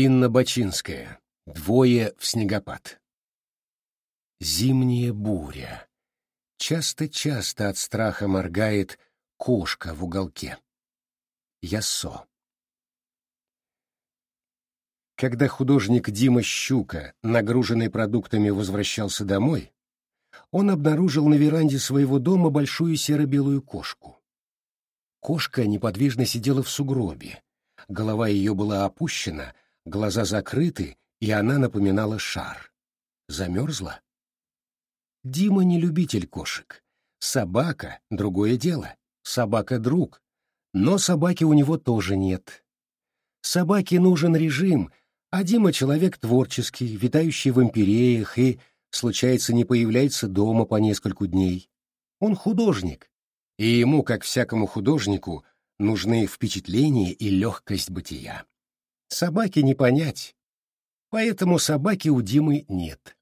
Инна Бачинская. Двое в снегопад. Зимняя буря. Часто-часто от страха моргает кошка в уголке. Яссо. Когда художник Дима Щука, нагруженный продуктами, возвращался домой, он обнаружил на веранде своего дома большую серо-белую кошку. Кошка неподвижно сидела в сугробе. Голова ее была опущена, глаза закрыты, и она напоминала шар. Замерзла? Дима не любитель кошек. Собака — другое дело. Собака — друг. Но собаки у него тоже нет. Собаке нужен режим, а Дима — человек творческий, витающий в империях и, случается, не появляется дома по нескольку дней. Он художник, и ему, как всякому художнику, нужны впечатления и легкость бытия. Собаке не понять, поэтому собаки у Димы нет.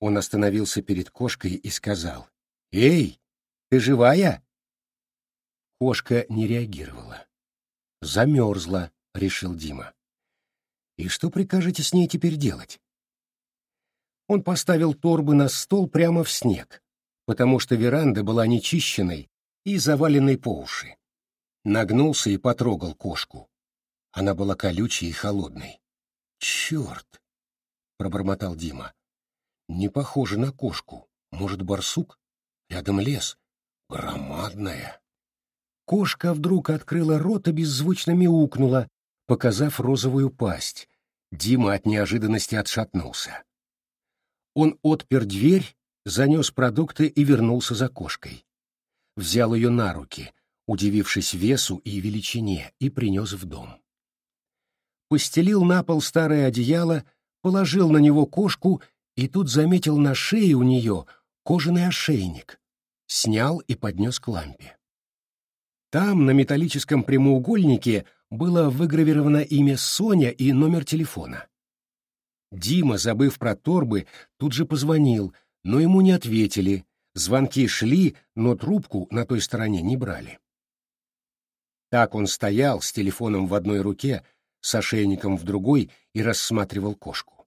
Он остановился перед кошкой и сказал, «Эй, ты живая?» Кошка не реагировала. «Замерзла», — решил Дима. «И что прикажете с ней теперь делать?» Он поставил торбы на стол прямо в снег, потому что веранда была нечищенной и заваленной по уши. Нагнулся и потрогал кошку. Она была колючей и холодной. «Черт!» — пробормотал Дима. «Не похоже на кошку. Может, барсук? Рядом лес. Громадная». Кошка вдруг открыла рот и беззвучно мяукнула, показав розовую пасть. Дима от неожиданности отшатнулся. Он отпер дверь, занес продукты и вернулся за кошкой. Взял ее на руки, удивившись весу и величине, и принес в дом постелил на пол старое одеяло, положил на него кошку и тут заметил на шее у нее кожаный ошейник. Снял и поднес к лампе. Там, на металлическом прямоугольнике, было выгравировано имя Соня и номер телефона. Дима, забыв про торбы, тут же позвонил, но ему не ответили. Звонки шли, но трубку на той стороне не брали. Так он стоял с телефоном в одной руке, с ошейником в другой и рассматривал кошку.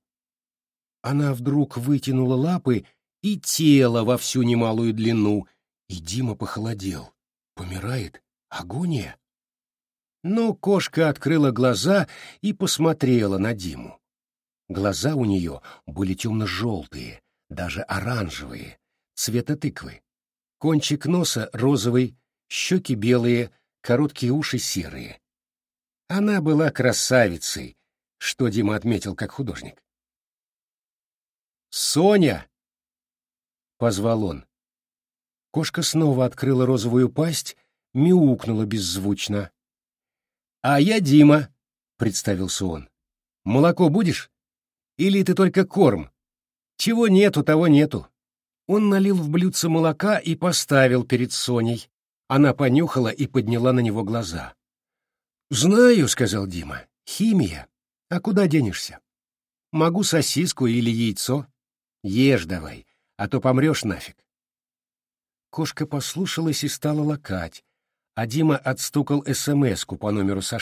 Она вдруг вытянула лапы и тело во всю немалую длину, и Дима похолодел. Помирает? Агония? Но кошка открыла глаза и посмотрела на Диму. Глаза у нее были темно-желтые, даже оранжевые, цвета тыквы. Кончик носа розовый, щеки белые, короткие уши серые. Она была красавицей, что Дима отметил как художник. «Соня!» — позвал он. Кошка снова открыла розовую пасть, мяукнула беззвучно. «А я Дима», — представился он. «Молоко будешь? Или ты только корм? Чего нету, того нету». Он налил в блюдце молока и поставил перед Соней. Она понюхала и подняла на него глаза. «Знаю», — сказал Дима, — «химия. А куда денешься? Могу сосиску или яйцо. Ешь давай, а то помрешь нафиг». Кошка послушалась и стала лакать, а Дима отстукал СМС-ку по номеру с.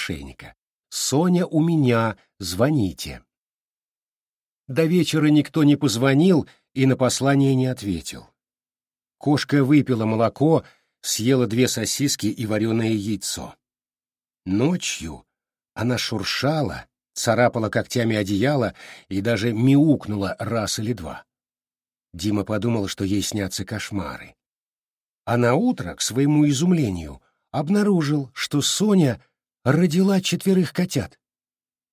«Соня у меня, звоните». До вечера никто не позвонил и на послание не ответил. Кошка выпила молоко, съела две сосиски и вареное яйцо. Ночью она шуршала, царапала когтями одеяло и даже мяукнула раз или два. Дима подумал, что ей снятся кошмары. А на утро, к своему изумлению, обнаружил, что Соня родила четверых котят.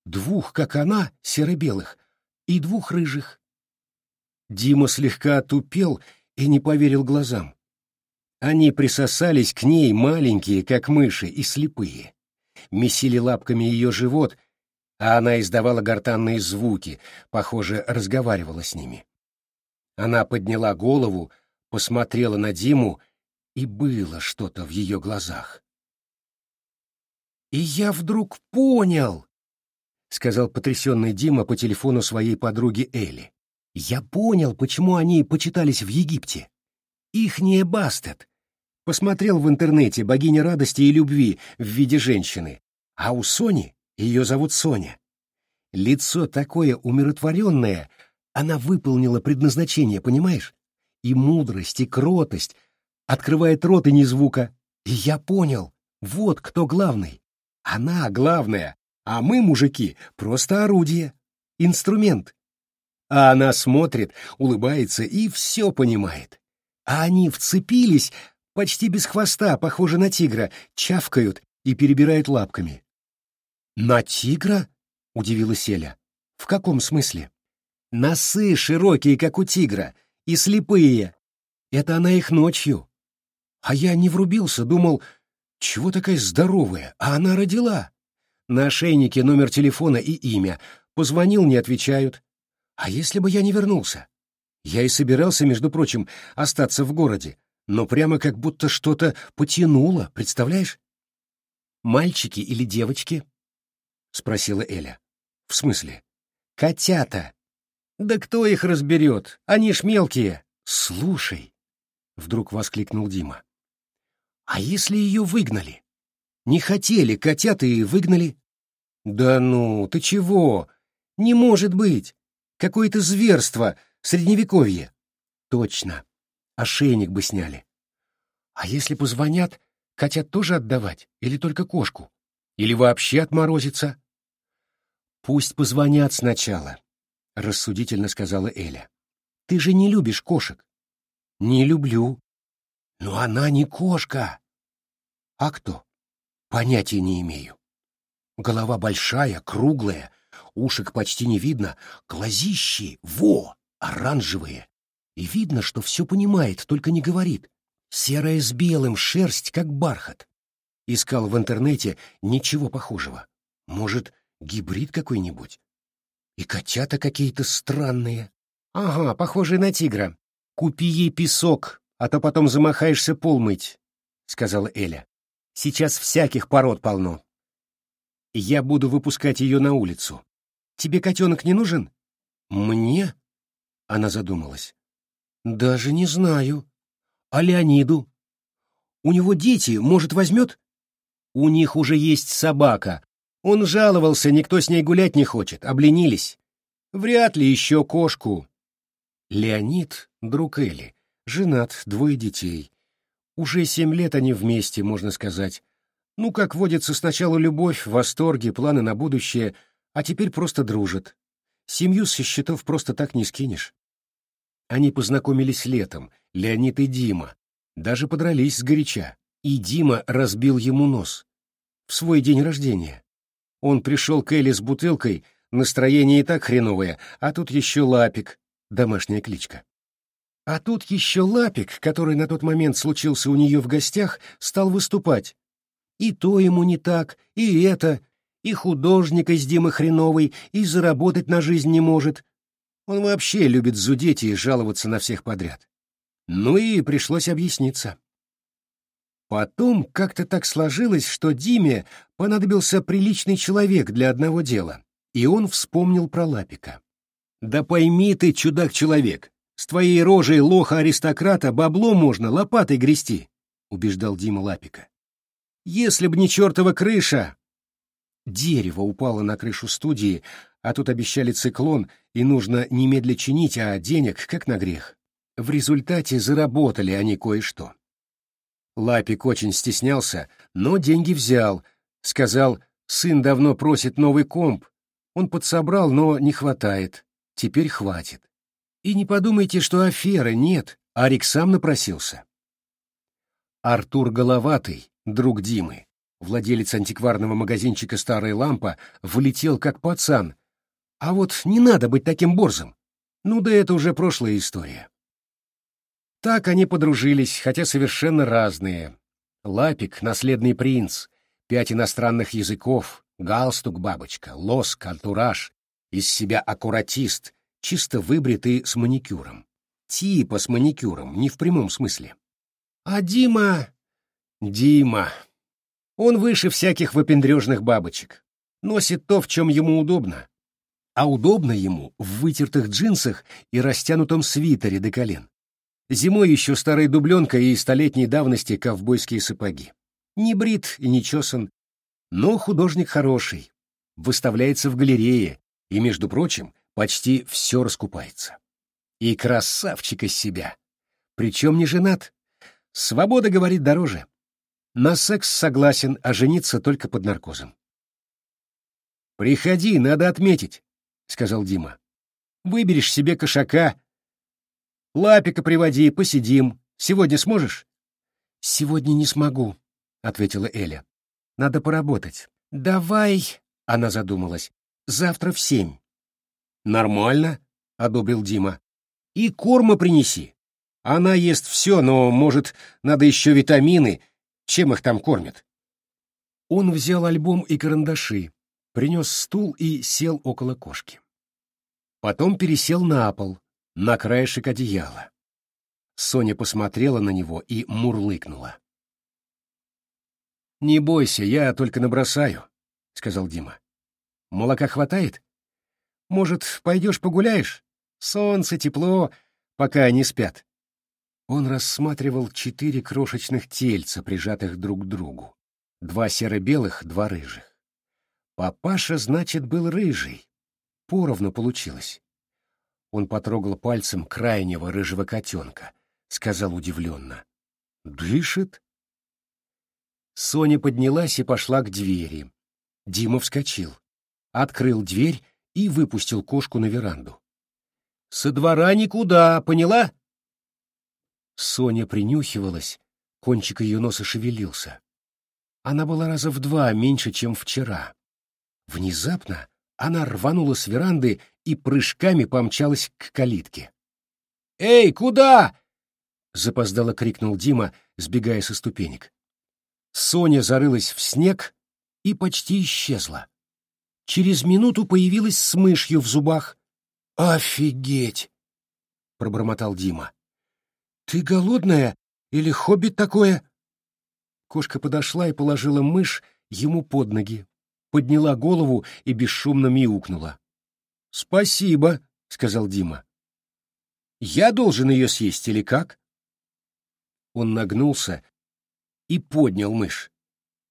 Двух, как она, серо-белых, и двух рыжих. Дима слегка отупел и не поверил глазам. Они присосались к ней маленькие, как мыши, и слепые месили лапками ее живот, а она издавала гортанные звуки, похоже, разговаривала с ними. Она подняла голову, посмотрела на Диму, и было что-то в ее глазах. «И я вдруг понял!» — сказал потрясенный Дима по телефону своей подруги Элли. «Я понял, почему они почитались в Египте. Ихнее Бастет. Посмотрел в интернете «Богиня радости и любви» в виде женщины, а у Сони, ее зовут Соня, Лицо такое умиротворенное, она выполнила предназначение, понимаешь? И мудрость, и кротость. Открывает рот и ни звука. И я понял, вот кто главный. Она главная, а мы, мужики, просто орудие, инструмент. А она смотрит, улыбается и все понимает. А они вцепились, почти без хвоста, похоже на тигра, чавкают и перебирают лапками. «На тигра?» — удивилась Эля. «В каком смысле?» «Носы широкие, как у тигра, и слепые. Это она их ночью. А я не врубился, думал, чего такая здоровая, а она родила. На ошейнике номер телефона и имя. Позвонил, не отвечают. А если бы я не вернулся? Я и собирался, между прочим, остаться в городе, но прямо как будто что-то потянуло, представляешь? «Мальчики или девочки?» — спросила Эля. «В смысле?» «Котята!» «Да кто их разберет? Они ж мелкие!» «Слушай!» — вдруг воскликнул Дима. А если ее выгнали? Не хотели котята и выгнали? Да ну, ты чего? Не может быть. Какое-то зверство, средневековье. Точно. Ошейник бы сняли. А если позвонят, котят тоже отдавать? Или только кошку? Или вообще отморозиться? Пусть позвонят сначала, — рассудительно сказала Эля. Ты же не любишь кошек. Не люблю. Но она не кошка. А кто? Понятия не имею. Голова большая, круглая, ушек почти не видно, глазищи, во, оранжевые. И видно, что все понимает, только не говорит. Серая с белым, шерсть, как бархат. Искал в интернете ничего похожего. Может, гибрид какой-нибудь? И котята какие-то странные. Ага, похожие на тигра. Купи ей песок, а то потом замахаешься пол мыть, — сказала Эля. Сейчас всяких пород полно. Я буду выпускать ее на улицу. Тебе котенок не нужен? Мне? Она задумалась. Даже не знаю. А Леониду? У него дети, может, возьмет? У них уже есть собака. Он жаловался, никто с ней гулять не хочет, обленились. Вряд ли еще кошку. Леонид — друг Эли, женат, двое детей. Уже семь лет они вместе, можно сказать. Ну, как водится, сначала любовь, восторги, планы на будущее, а теперь просто дружат. Семью со счетов просто так не скинешь. Они познакомились летом, Леонид и Дима. Даже подрались сгоряча, и Дима разбил ему нос. В свой день рождения. Он пришел к Элли с бутылкой, настроение и так хреновое, а тут еще лапик, домашняя кличка. А тут еще Лапик, который на тот момент случился у нее в гостях, стал выступать. И то ему не так, и это, и художник из Димы хреновый, и заработать на жизнь не может. Он вообще любит зудеть и жаловаться на всех подряд. Ну и пришлось объясниться. Потом как-то так сложилось, что Диме понадобился приличный человек для одного дела, и он вспомнил про Лапика. «Да пойми ты, чудак-человек, с твоей рожей лоха-аристократа бабло можно лопатой грести, — убеждал Дима Лапика. Если б не чертова крыша! Дерево упало на крышу студии, а тут обещали циклон, и нужно немедля чинить, а денег как на грех. В результате заработали они кое-что. Лапик очень стеснялся, но деньги взял. Сказал, сын давно просит новый комп. Он подсобрал, но не хватает. Теперь хватит. И не подумайте, что афера, нет, Арик сам напросился. Артур Головатый, друг Димы, владелец антикварного магазинчика «Старая лампа», влетел как пацан. А вот не надо быть таким борзым. Ну да это уже прошлая история. Так они подружились, хотя совершенно разные. Лапик — наследный принц, пять иностранных языков, галстук бабочка, лоск, антураж, из себя аккуратист, чисто выбритый с маникюром. Типа с маникюром, не в прямом смысле. А Дима... Дима... Он выше всяких выпендрежных бабочек. Носит то, в чем ему удобно. А удобно ему в вытертых джинсах и растянутом свитере до колен. Зимой еще старая дубленка и столетней давности ковбойские сапоги. Не брит и не чесан, но художник хороший. Выставляется в галерее, И, между прочим, почти все раскупается. И красавчик из себя. Причем не женат. Свобода, говорит, дороже. На секс согласен, а жениться только под наркозом. «Приходи, надо отметить», — сказал Дима. «Выберешь себе кошака. Лапика приводи, посидим. Сегодня сможешь?» «Сегодня не смогу», — ответила Эля. «Надо поработать. Давай...» — она задумалась. «Завтра в семь». «Нормально», — одобрил Дима. «И корма принеси. Она ест все, но, может, надо еще витамины. Чем их там кормят?» Он взял альбом и карандаши, принес стул и сел около кошки. Потом пересел на пол, на краешек одеяла. Соня посмотрела на него и мурлыкнула. «Не бойся, я только набросаю», — сказал Дима. «Молока хватает? Может, пойдешь погуляешь? Солнце, тепло, пока они спят». Он рассматривал четыре крошечных тельца, прижатых друг к другу. Два серо-белых, два рыжих. Папаша, значит, был рыжий. Поровну получилось. Он потрогал пальцем крайнего рыжего котенка, сказал удивленно. «Дышит?» Соня поднялась и пошла к двери. Дима вскочил, открыл дверь и выпустил кошку на веранду. «Со двора никуда, поняла?» Соня принюхивалась, кончик ее носа шевелился. Она была раза в два меньше, чем вчера. Внезапно она рванула с веранды и прыжками помчалась к калитке. «Эй, куда?» — запоздало крикнул Дима, сбегая со ступенек. Соня зарылась в снег и почти исчезла. Через минуту появилась с мышью в зубах. «Офигеть!» — пробормотал Дима. «Ты голодная или хоббит такое?» Кошка подошла и положила мышь ему под ноги подняла голову и бесшумно мяукнула. «Спасибо», — сказал Дима. «Я должен ее съесть или как?» Он нагнулся и поднял мышь.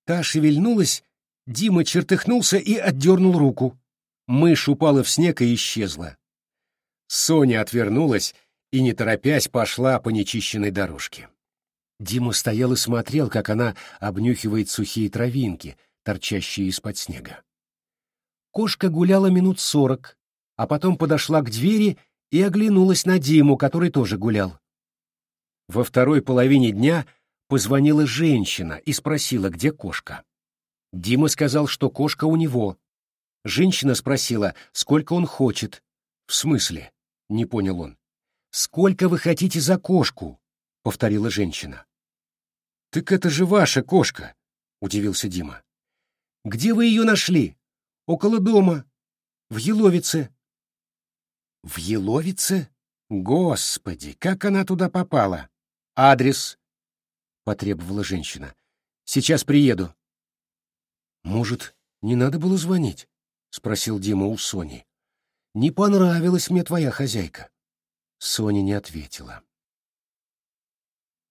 Та шевельнулась, Дима чертыхнулся и отдернул руку. Мышь упала в снег и исчезла. Соня отвернулась и, не торопясь, пошла по нечищенной дорожке. Дима стоял и смотрел, как она обнюхивает сухие травинки — торчащие из-под снега. Кошка гуляла минут сорок, а потом подошла к двери и оглянулась на Диму, который тоже гулял. Во второй половине дня позвонила женщина и спросила, где кошка. Дима сказал, что кошка у него. Женщина спросила, сколько он хочет. «В смысле?» — не понял он. «Сколько вы хотите за кошку?» — повторила женщина. «Так это же ваша кошка!» — удивился Дима. Где вы ее нашли? Около дома. В Еловице. В Еловице? Господи, как она туда попала? Адрес? Потребовала женщина. Сейчас приеду. Может, не надо было звонить? Спросил Дима у Сони. Не понравилась мне твоя хозяйка. Соня не ответила.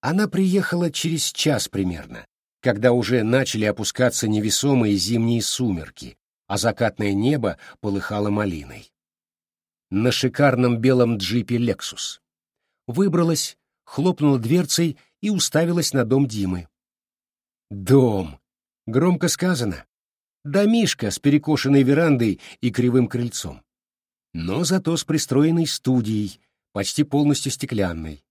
Она приехала через час примерно когда уже начали опускаться невесомые зимние сумерки, а закатное небо полыхало малиной. На шикарном белом джипе «Лексус». Выбралась, хлопнула дверцей и уставилась на дом Димы. Дом. Громко сказано. Домишка с перекошенной верандой и кривым крыльцом. Но зато с пристроенной студией, почти полностью стеклянной.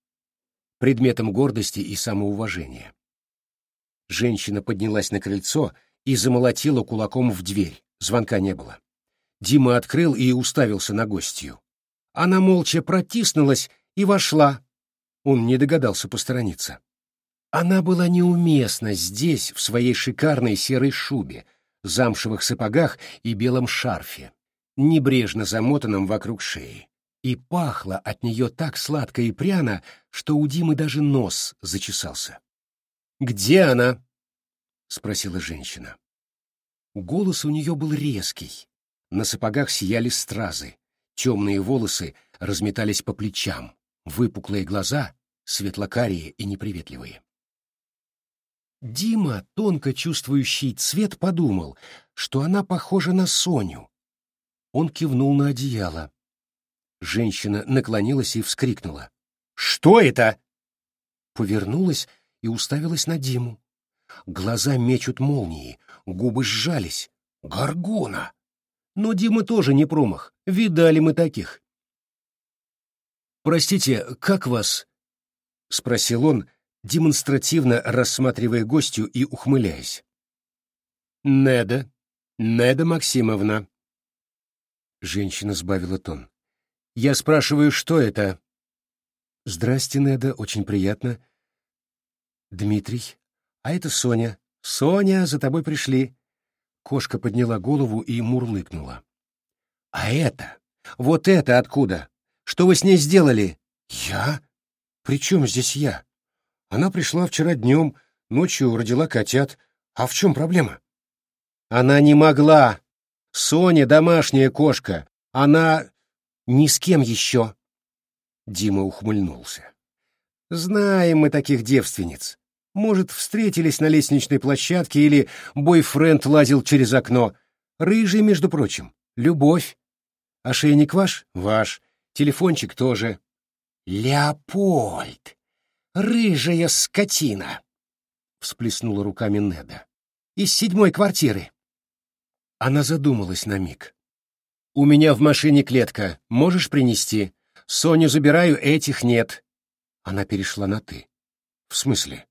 Предметом гордости и самоуважения. Женщина поднялась на крыльцо и замолотила кулаком в дверь. Звонка не было. Дима открыл и уставился на гостью. Она молча протиснулась и вошла. Он не догадался посторониться. Она была неуместна здесь, в своей шикарной серой шубе, замшевых сапогах и белом шарфе, небрежно замотанном вокруг шеи. И пахло от нее так сладко и пряно, что у Димы даже нос зачесался. «Где она?» — спросила женщина. Голос у нее был резкий. На сапогах сияли стразы. Темные волосы разметались по плечам. Выпуклые глаза, светлокарие и неприветливые. Дима, тонко чувствующий цвет, подумал, что она похожа на Соню. Он кивнул на одеяло. Женщина наклонилась и вскрикнула. «Что это?» Повернулась и уставилась на Диму. Глаза мечут молнии, губы сжались. Гаргона! Но Дима тоже не промах. Видали мы таких. «Простите, как вас?» — спросил он, демонстративно рассматривая гостью и ухмыляясь. «Неда, Неда Максимовна». Женщина сбавила тон. «Я спрашиваю, что это?» «Здрасте, Неда, очень приятно». «Дмитрий, а это Соня. Соня, за тобой пришли». Кошка подняла голову и мурлыкнула. «А это? Вот это откуда? Что вы с ней сделали?» «Я? При чем здесь я? Она пришла вчера днем, ночью родила котят. А в чем проблема?» «Она не могла. Соня домашняя кошка. Она ни с кем еще». Дима ухмыльнулся. «Знаем мы таких девственниц. Может, встретились на лестничной площадке или бойфренд лазил через окно. Рыжий, между прочим. Любовь. Ошейник ваш? Ваш. Телефончик тоже. Леопольд! Рыжая скотина! Всплеснула руками Неда. Из седьмой квартиры. Она задумалась на миг. «У меня в машине клетка. Можешь принести? Соню забираю, этих нет». Она перешла на «ты». «В смысле?»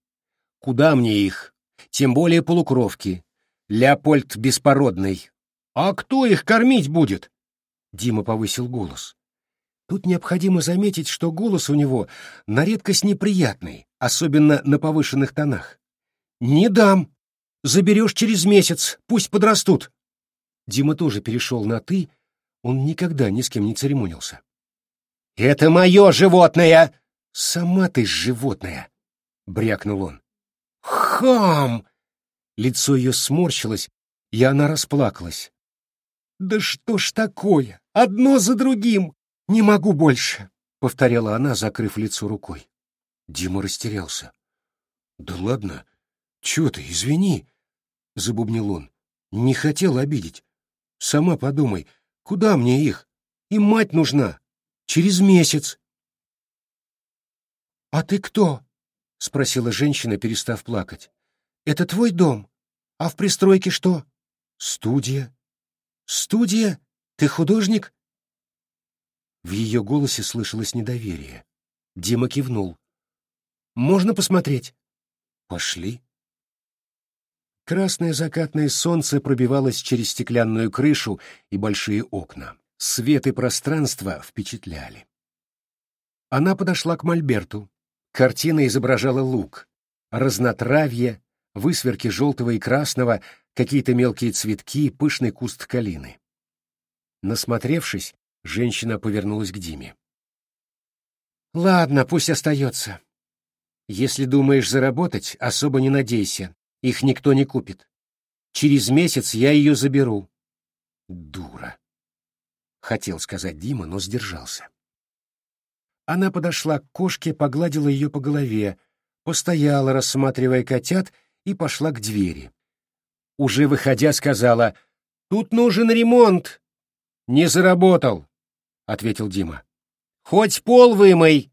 Куда мне их? Тем более полукровки. Леопольд беспородный. А кто их кормить будет? Дима повысил голос. Тут необходимо заметить, что голос у него на редкость неприятный, особенно на повышенных тонах. «Не дам! Заберешь через месяц, пусть подрастут!» Дима тоже перешел на «ты», он никогда ни с кем не церемонился. «Это мое животное!» «Сама ты животное!» — брякнул он. Хам! Лицо ее сморщилось, и она расплакалась. «Да что ж такое? Одно за другим! Не могу больше!» — повторяла она, закрыв лицо рукой. Дима растерялся. «Да ладно, чего ты, извини!» — забубнил он. «Не хотел обидеть. Сама подумай, куда мне их? И мать нужна. Через месяц». «А ты кто?» — спросила женщина, перестав плакать. «Это твой дом? А в пристройке что?» «Студия». «Студия? Ты художник?» В ее голосе слышалось недоверие. Дима кивнул. «Можно посмотреть?» «Пошли». Красное закатное солнце пробивалось через стеклянную крышу и большие окна. Свет и пространство впечатляли. Она подошла к Мольберту, Картина изображала луг, разнотравье, высверки желтого и красного, какие-то мелкие цветки, пышный куст калины. Насмотревшись, женщина повернулась к Диме. «Ладно, пусть остается. Если думаешь заработать, особо не надейся, их никто не купит. Через месяц я ее заберу». «Дура», — хотел сказать Дима, но сдержался. Она подошла к кошке, погладила ее по голове, постояла, рассматривая котят, и пошла к двери. Уже выходя, сказала, «Тут нужен ремонт». «Не заработал», — ответил Дима. «Хоть пол вымой».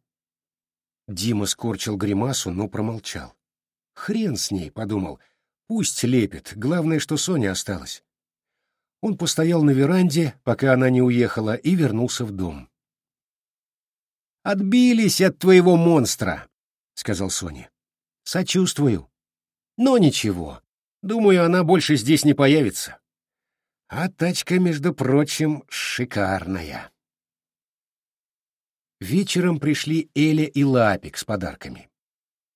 Дима скорчил гримасу, но промолчал. «Хрен с ней», — подумал, — «пусть лепит, главное, что Соня осталась». Он постоял на веранде, пока она не уехала, и вернулся в дом. Отбились от твоего монстра, — сказал Соня. Сочувствую. Но ничего. Думаю, она больше здесь не появится. А тачка, между прочим, шикарная. Вечером пришли Эля и Лапик с подарками.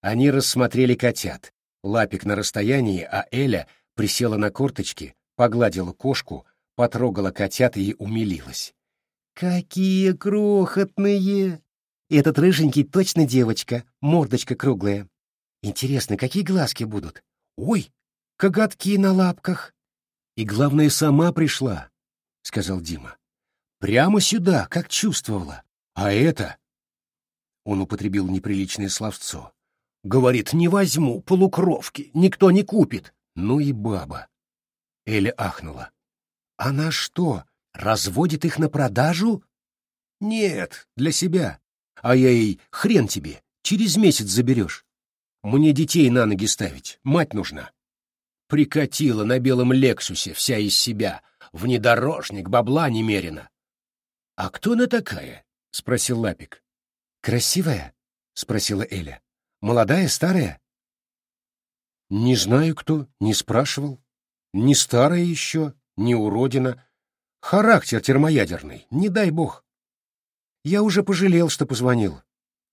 Они рассмотрели котят. Лапик на расстоянии, а Эля присела на корточки, погладила кошку, потрогала котят и умилилась. «Какие крохотные!» Этот рыженький точно девочка, мордочка круглая. Интересно, какие глазки будут? Ой, коготки на лапках. И главное, сама пришла, — сказал Дима. Прямо сюда, как чувствовала. А это... Он употребил неприличное словцо. Говорит, не возьму, полукровки, никто не купит. Ну и баба. Эля ахнула. Она что, Разводит их на продажу? Нет, для себя. А я ей хрен тебе, через месяц заберешь. Мне детей на ноги ставить, мать нужна. Прикатила на белом Лексусе вся из себя, внедорожник, бабла немерено. — А кто она такая? — спросил Лапик. — Красивая? — спросила Эля. — Молодая, старая? — Не знаю кто, не спрашивал. Не старая еще, не уродина. Характер термоядерный, не дай бог. Я уже пожалел, что позвонил.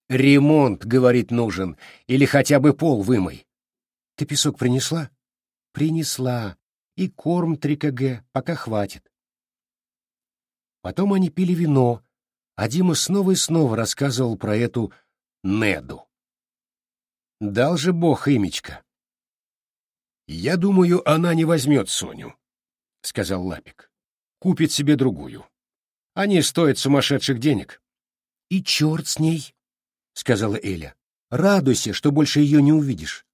Ремонт, говорит, нужен, или хотя бы пол вымой. Ты песок принесла? Принесла. И корм 3 кг, пока хватит. Потом они пили вино, а Дима снова и снова рассказывал про эту Неду. Дал же бог имечко. «Я думаю, она не возьмет Соню», — сказал Лапик. «Купит себе другую. Они стоят сумасшедших денег». «И черт с ней», — сказала Эля. «Радуйся, что больше ее не увидишь.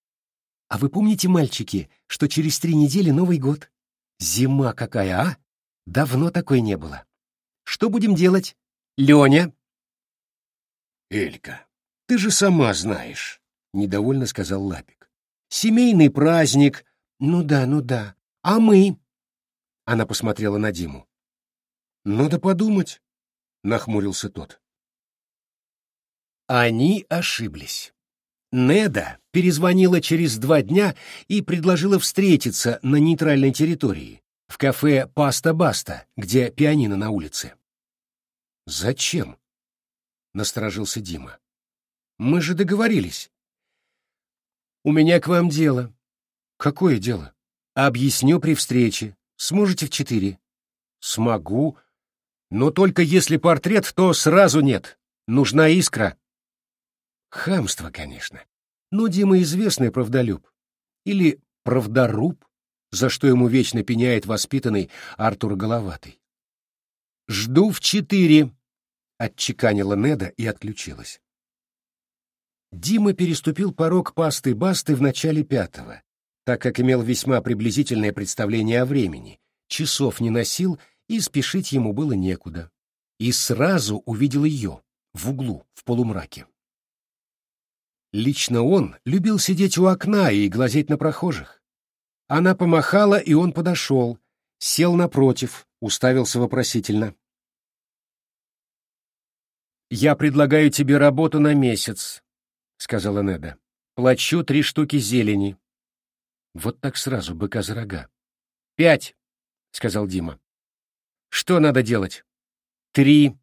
А вы помните, мальчики, что через три недели Новый год? Зима какая, а? Давно такой не было. Что будем делать? Леня?» «Элька, ты же сама знаешь», — недовольно сказал Лапик. Семейный праздник. Ну да, ну да. А мы? Она посмотрела на Диму. Надо подумать, нахмурился тот. Они ошиблись. Неда перезвонила через два дня и предложила встретиться на нейтральной территории, в кафе «Паста-Баста», где пианино на улице. «Зачем?» — насторожился Дима. «Мы же договорились». «У меня к вам дело». «Какое дело?» «Объясню при встрече. Сможете в четыре?» «Смогу. Но только если портрет, то сразу нет. Нужна искра». Хамство, конечно. Но Дима известный правдолюб. Или правдоруб, за что ему вечно пеняет воспитанный Артур Головатый. «Жду в четыре», — отчеканила Неда и отключилась. Дима переступил порог пасты-басты в начале пятого, так как имел весьма приблизительное представление о времени, часов не носил и спешить ему было некуда. И сразу увидел ее, в углу, в полумраке. Лично он любил сидеть у окна и глазеть на прохожих. Она помахала, и он подошел, сел напротив, уставился вопросительно. «Я предлагаю тебе работу на месяц», — сказала Неда. «Плачу три штуки зелени». Вот так сразу, быка за рога. «Пять», — сказал Дима. «Что надо делать?» «Три.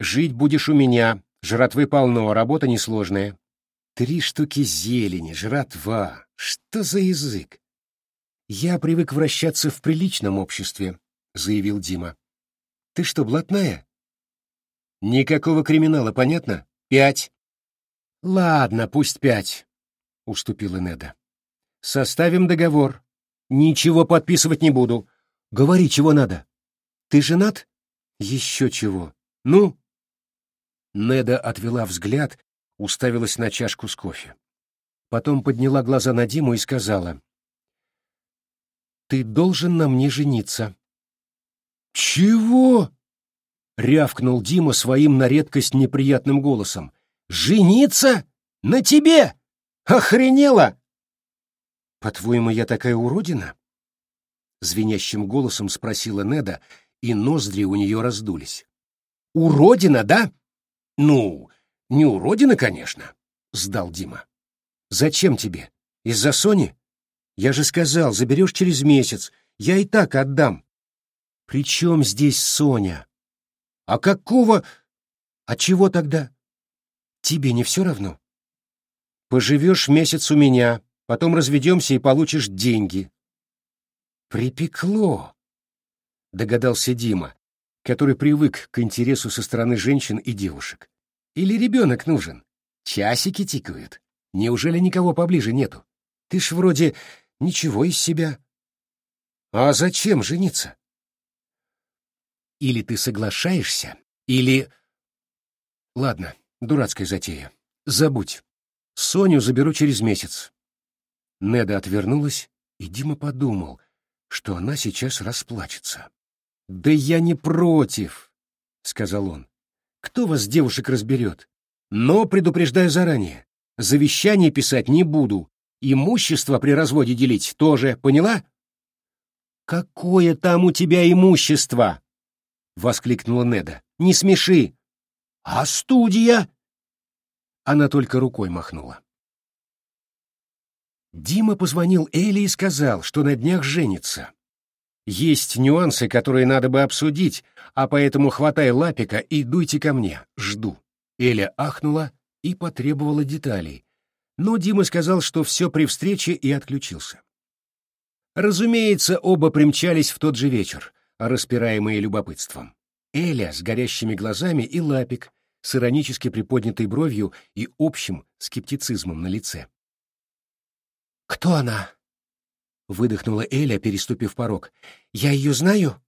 Жить будешь у меня. Жратвы полно, работа несложная». «Три штуки зелени, жратва. Что за язык?» «Я привык вращаться в приличном обществе», — заявил Дима. «Ты что, блатная?» «Никакого криминала, понятно? Пять». Ладно, пусть пять, уступила Неда. Составим договор. Ничего подписывать не буду. Говори, чего надо. Ты женат? Еще чего. Ну? Неда отвела взгляд, уставилась на чашку с кофе. Потом подняла глаза на Диму и сказала: Ты должен на мне жениться. Чего? рявкнул Дима своим на редкость неприятным голосом. Жениться? На тебе? Охренела? По-твоему, я такая уродина? Звенящим голосом спросила Неда, и ноздри у нее раздулись. Уродина, да? Ну, не уродина, конечно, сдал Дима. Зачем тебе? Из-за Сони? Я же сказал, заберешь через месяц. Я и так отдам. При чем здесь Соня? А какого... А чего тогда? Тебе не все равно? Поживешь месяц у меня, потом разведемся и получишь деньги. Припекло, догадался Дима, который привык к интересу со стороны женщин и девушек. Или ребенок нужен? Часики тикают. Неужели никого поближе нету? Ты ж вроде ничего из себя. А зачем жениться? Или ты соглашаешься, или... Ладно, Дурацкая затея. Забудь. Соню заберу через месяц. Неда отвернулась, и Дима подумал, что она сейчас расплачется. «Да я не против», — сказал он. «Кто вас, девушек, разберет? Но предупреждаю заранее. Завещание писать не буду. Имущество при разводе делить тоже, поняла?» «Какое там у тебя имущество?» — воскликнула Неда. «Не смеши!» «А студия?» Она только рукой махнула. Дима позвонил Эле и сказал, что на днях женится. Есть нюансы, которые надо бы обсудить, а поэтому хватай лапика и дуйте ко мне. Жду. Эля ахнула и потребовала деталей. Но Дима сказал, что все при встрече и отключился. Разумеется, оба примчались в тот же вечер, распираемые любопытством. Эля с горящими глазами и Лапик с иронически приподнятой бровью и общим скептицизмом на лице. «Кто она?» — выдохнула Эля, переступив порог. «Я ее знаю?»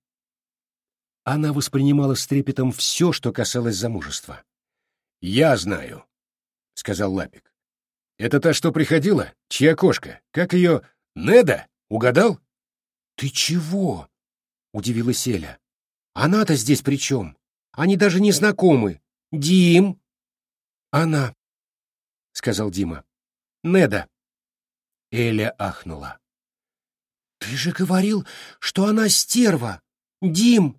Она воспринимала с трепетом все, что касалось замужества. «Я знаю», — сказал Лапик. «Это та, что приходила? Чья кошка? Как ее? Неда? Угадал?» «Ты чего?» — удивилась Эля. «Она-то здесь при чем? Они даже не знакомы. Дим!» «Она», — сказал Дима. «Неда». Эля ахнула. «Ты же говорил, что она стерва! Дим!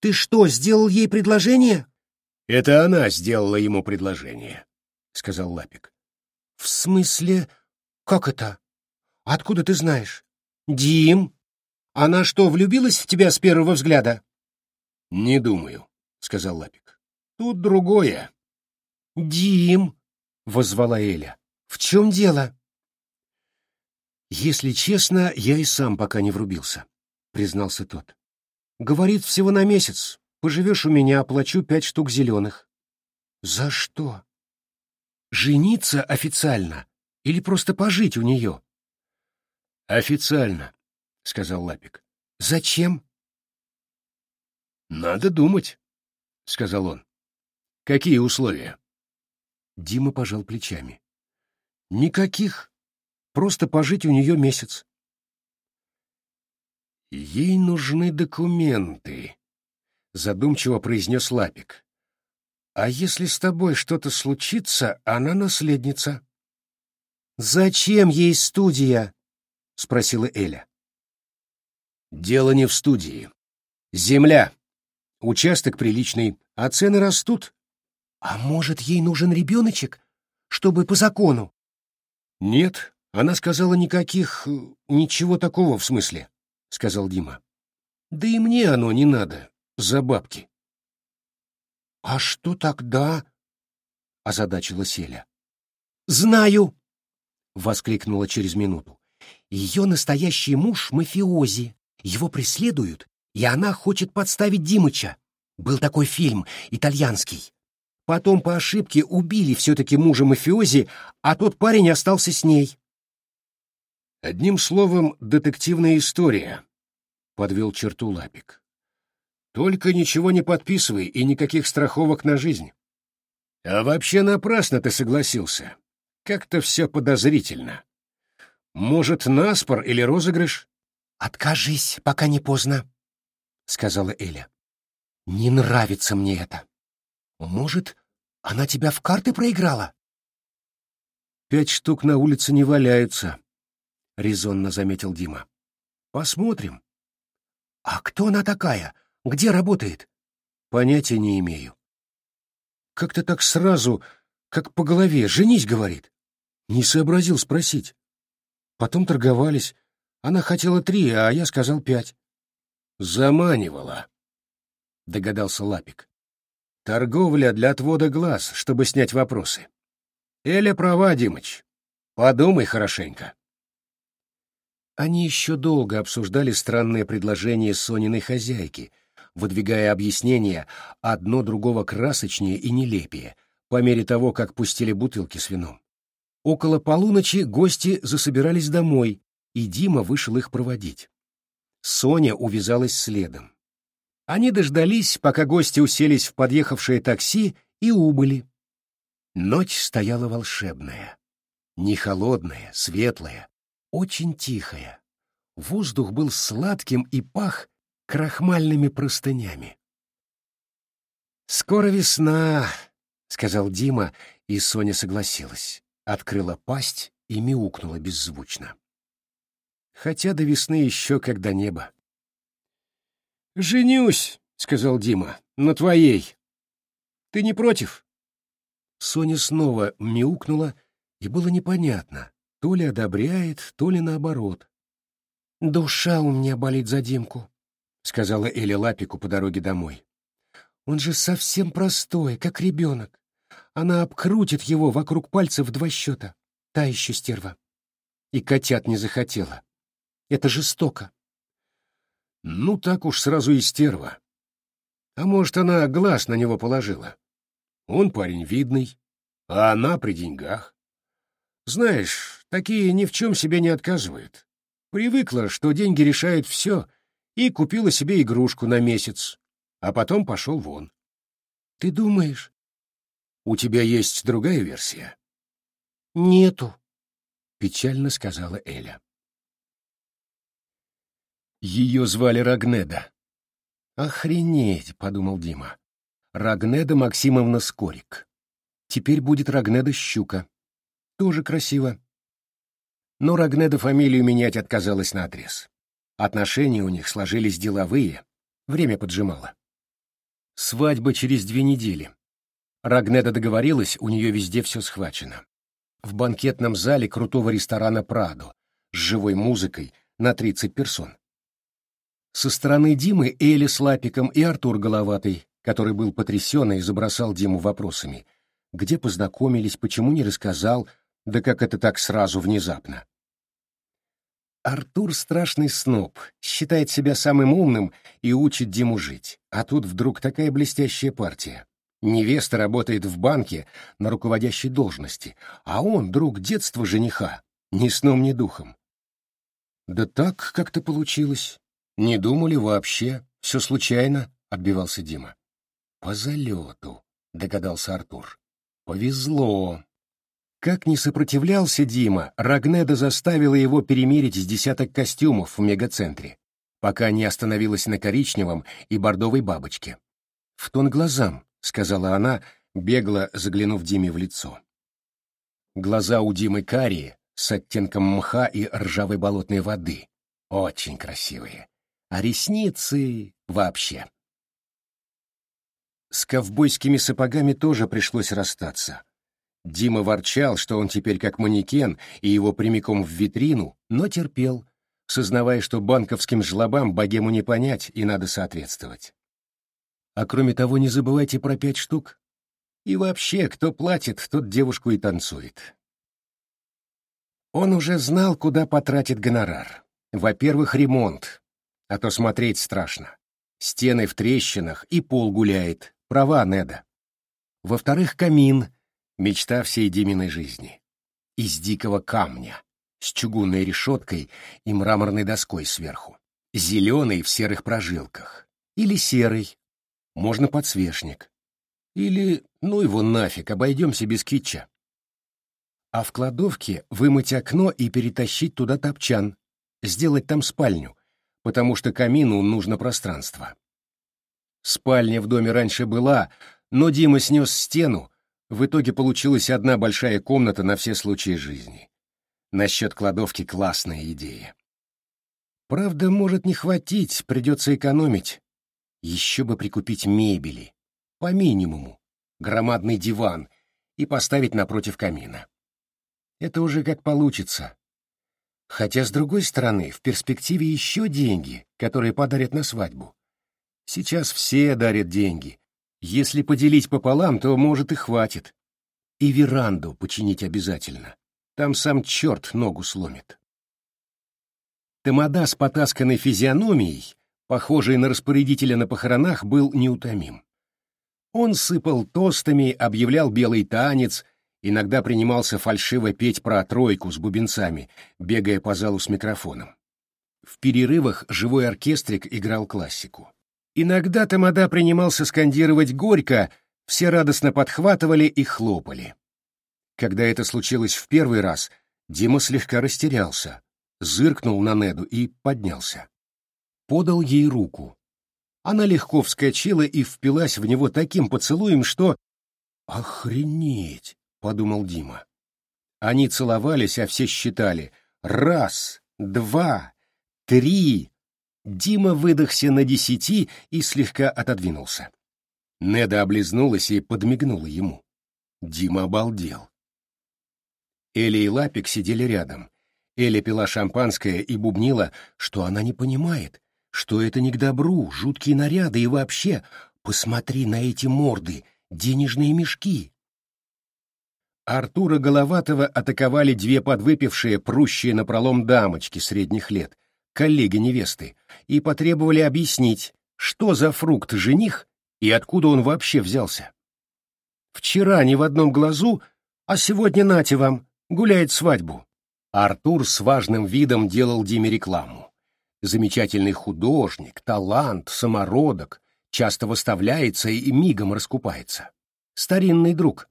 Ты что, сделал ей предложение?» «Это она сделала ему предложение», — сказал Лапик. «В смысле? Как это? Откуда ты знаешь? Дим? Она что, влюбилась в тебя с первого взгляда?» «Не думаю», — сказал Лапик. «Тут другое». «Дим!» — воззвала Эля. «В чем дело?» «Если честно, я и сам пока не врубился», — признался тот. «Говорит, всего на месяц. Поживешь у меня, оплачу пять штук зеленых». «За что? Жениться официально или просто пожить у нее?» «Официально», — сказал Лапик. «Зачем?» «Надо думать», — сказал он. «Какие условия?» Дима пожал плечами. «Никаких. Просто пожить у нее месяц. «Ей нужны документы», — задумчиво произнес Лапик. «А если с тобой что-то случится, она наследница». «Зачем ей студия?» — спросила Эля. «Дело не в студии. Земля. Участок приличный, а цены растут». «А может, ей нужен ребеночек, чтобы по закону?» «Нет, она сказала никаких... ничего такого в смысле, — сказал Дима. Да и мне оно не надо, за бабки. — А что тогда? — озадачила Селя. — Знаю! — воскликнула через минуту. Ее настоящий муж — мафиози. Его преследуют, и она хочет подставить Димыча. Был такой фильм, итальянский. Потом по ошибке убили все-таки мужа мафиози, а тот парень остался с ней. Одним словом, детективная история, — подвел черту Лапик. Только ничего не подписывай и никаких страховок на жизнь. А вообще напрасно ты согласился. Как-то все подозрительно. Может, наспор или розыгрыш? Откажись, пока не поздно, — сказала Эля. Не нравится мне это. Может, она тебя в карты проиграла? Пять штук на улице не валяются, резонно заметил Дима. Посмотрим. А кто она такая? Где работает? Понятия не имею. Как-то так сразу, как по голове, женись, говорит. Не сообразил спросить. Потом торговались. Она хотела три, а я сказал пять. Заманивала, догадался Лапик. Торговля для отвода глаз, чтобы снять вопросы. Эля права, Димыч. Подумай хорошенько. Они еще долго обсуждали странное предложение Сониной хозяйки, выдвигая объяснения одно другого красочнее и нелепее, по мере того, как пустили бутылки с вином. Около полуночи гости засобирались домой, и Дима вышел их проводить. Соня увязалась следом. Они дождались, пока гости уселись в подъехавшее такси и убыли. Ночь стояла волшебная. Не холодная, светлая, очень тихая. Воздух был сладким и пах, крахмальными простынями. «Скоро весна», — сказал Дима, и Соня согласилась. Открыла пасть и мяукнула беззвучно. Хотя до весны еще как до неба. «Женюсь», — сказал Дима, — «на твоей. Ты не против?» Соня снова мяукнула, и было непонятно, то ли одобряет, то ли наоборот. «Душа у меня болит за Димку», — сказала Эля Лапику по дороге домой. «Он же совсем простой, как ребенок. Она обкрутит его вокруг пальцев в два счета. Та еще стерва. И котят не захотела. Это жестоко». «Ну, так уж сразу и стерва. А может, она глаз на него положила? Он парень видный, а она при деньгах. Знаешь, такие ни в чем себе не отказывают. Привыкла, что деньги решают все, и купила себе игрушку на месяц, а потом пошел вон. Ты думаешь? У тебя есть другая версия? Нету, печально сказала Эля. Ее звали Рагнеда. Охренеть, подумал Дима. Рагнеда Максимовна Скорик. Теперь будет Рагнеда Щука. Тоже красиво. Но Рагнеда фамилию менять отказалась наотрез. Отношения у них сложились деловые, время поджимало. Свадьба через две недели. Рагнеда договорилась, у нее везде все схвачено. В банкетном зале крутого ресторана «Прадо» с живой музыкой на 30 персон. Со стороны Димы Эли с Лапиком и Артур Головатый, который был потрясен и забросал Диму вопросами. Где познакомились, почему не рассказал, да как это так сразу, внезапно. Артур страшный сноб, считает себя самым умным и учит Диму жить. А тут вдруг такая блестящая партия. Невеста работает в банке на руководящей должности, а он друг детства жениха, ни сном, ни духом. Да так как-то получилось. Не думали вообще, все случайно, — отбивался Дима. По залету, — догадался Артур. Повезло. Как не сопротивлялся Дима, Рагнеда заставила его перемерить с десяток костюмов в мегацентре, пока не остановилась на коричневом и бордовой бабочке. «В тон глазам», — сказала она, бегло заглянув Диме в лицо. Глаза у Димы карие, с оттенком мха и ржавой болотной воды. Очень красивые. А ресницы вообще. С ковбойскими сапогами тоже пришлось расстаться. Дима ворчал, что он теперь как манекен и его прямиком в витрину, но терпел, сознавая, что банковским жлобам богему не понять и надо соответствовать. А кроме того, не забывайте про пять штук. И вообще, кто платит, тот девушку и танцует. Он уже знал, куда потратит гонорар. Во-первых, ремонт, а то смотреть страшно. Стены в трещинах и пол гуляет. Права Неда. Во-вторых, камин — Мечта всей Диминой жизни. Из дикого камня, с чугунной решеткой и мраморной доской сверху. Зеленый в серых прожилках. Или серый. Можно подсвечник. Или, ну его нафиг, обойдемся без китча. А в кладовке вымыть окно и перетащить туда топчан, сделать там спальню, потому что камину нужно пространство. Спальня в доме раньше была, но Дима снес стену, в итоге получилась одна большая комната на все случаи жизни. Насчет кладовки классная идея. Правда, может не хватить, придется экономить. Еще бы прикупить мебели. По минимуму. Громадный диван и поставить напротив камина. Это уже как получится. Хотя, с другой стороны, в перспективе еще деньги, которые подарят на свадьбу. Сейчас все дарят деньги, если поделить пополам, то, может, и хватит. И веранду починить обязательно. Там сам черт ногу сломит. Тамада с потасканной физиономией, похожий на распорядителя на похоронах, был неутомим. Он сыпал тостами, объявлял белый танец, иногда принимался фальшиво петь про тройку с бубенцами, бегая по залу с микрофоном. В перерывах живой оркестрик играл классику. Иногда Тамада принимался скандировать горько, все радостно подхватывали и хлопали. Когда это случилось в первый раз, Дима слегка растерялся, зыркнул на Неду и поднялся. Подал ей руку, Она легко вскочила и впилась в него таким поцелуем, что... «Охренеть!» — подумал Дима. Они целовались, а все считали. Раз, два, три. Дима выдохся на десяти и слегка отодвинулся. Неда облизнулась и подмигнула ему. Дима обалдел. Эля и Лапик сидели рядом. Эля пила шампанское и бубнила, что она не понимает, что это не к добру, жуткие наряды и вообще, посмотри на эти морды, денежные мешки. Артура Головатова атаковали две подвыпившие, прущие напролом дамочки средних лет, коллеги невесты, и потребовали объяснить, что за фрукт жених и откуда он вообще взялся. Вчера ни в одном глазу, а сегодня нате вам, гуляет свадьбу. Артур с важным видом делал Диме рекламу. Замечательный художник, талант, самородок, часто выставляется и мигом раскупается. Старинный друг.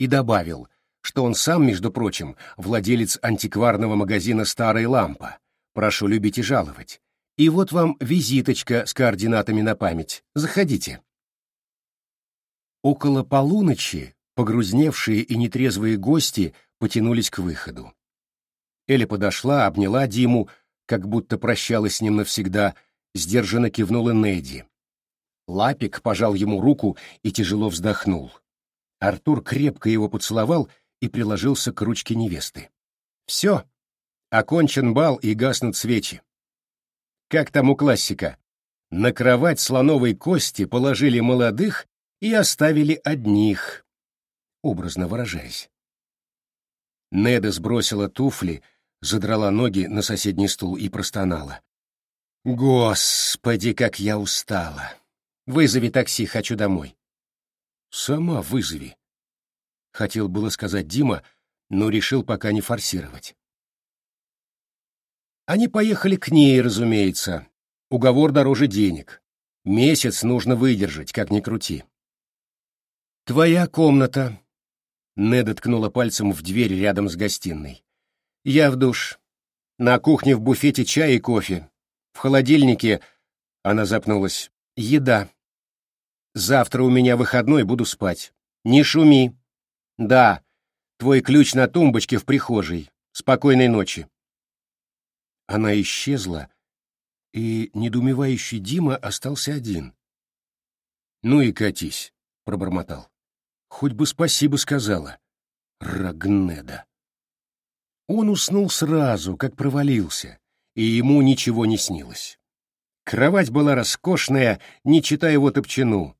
И добавил, что он сам, между прочим, владелец антикварного магазина «Старая лампа». Прошу любить и жаловать. И вот вам визиточка с координатами на память. Заходите. Около полуночи погрузневшие и нетрезвые гости потянулись к выходу. Эля подошла, обняла Диму, как будто прощалась с ним навсегда, сдержанно кивнула Неди. Лапик пожал ему руку и тяжело вздохнул. Артур крепко его поцеловал и приложился к ручке невесты. «Все, окончен бал и гаснут свечи. Как там у классика? На кровать слоновой кости положили молодых и оставили одних, образно выражаясь. Неда сбросила туфли, задрала ноги на соседний стул и простонала. «Господи, как я устала! Вызови такси, хочу домой». «Сама вызови», — хотел было сказать Дима, но решил пока не форсировать. Они поехали к ней, разумеется. Уговор дороже денег. Месяц нужно выдержать, как ни крути. «Твоя комната», — Неда ткнула пальцем в дверь рядом с гостиной. «Я в душ. На кухне в буфете чай и кофе. В холодильнике...» — она запнулась. «Еда. Завтра у меня выходной, буду спать. Не шуми. Да, твой ключ на тумбочке в прихожей. Спокойной ночи». Она исчезла, и недоумевающий Дима остался один. «Ну и катись», — пробормотал. «Хоть бы спасибо сказала. Рагнеда». Он уснул сразу, как провалился, и ему ничего не снилось. Кровать была роскошная, не читая его топчину,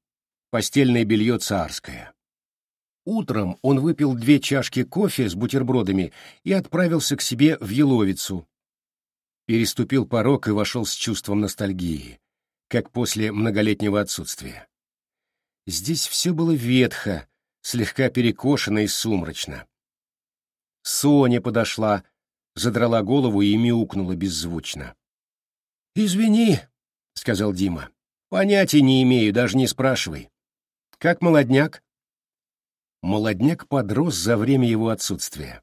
постельное белье царское. Утром он выпил две чашки кофе с бутербродами и отправился к себе в Еловицу, переступил порог и вошел с чувством ностальгии, как после многолетнего отсутствия. Здесь все было ветхо, слегка перекошено и сумрачно. Соня подошла, задрала голову и мяукнула беззвучно. «Извини», — сказал Дима, — «понятия не имею, даже не спрашивай. Как молодняк?» Молодняк подрос за время его отсутствия.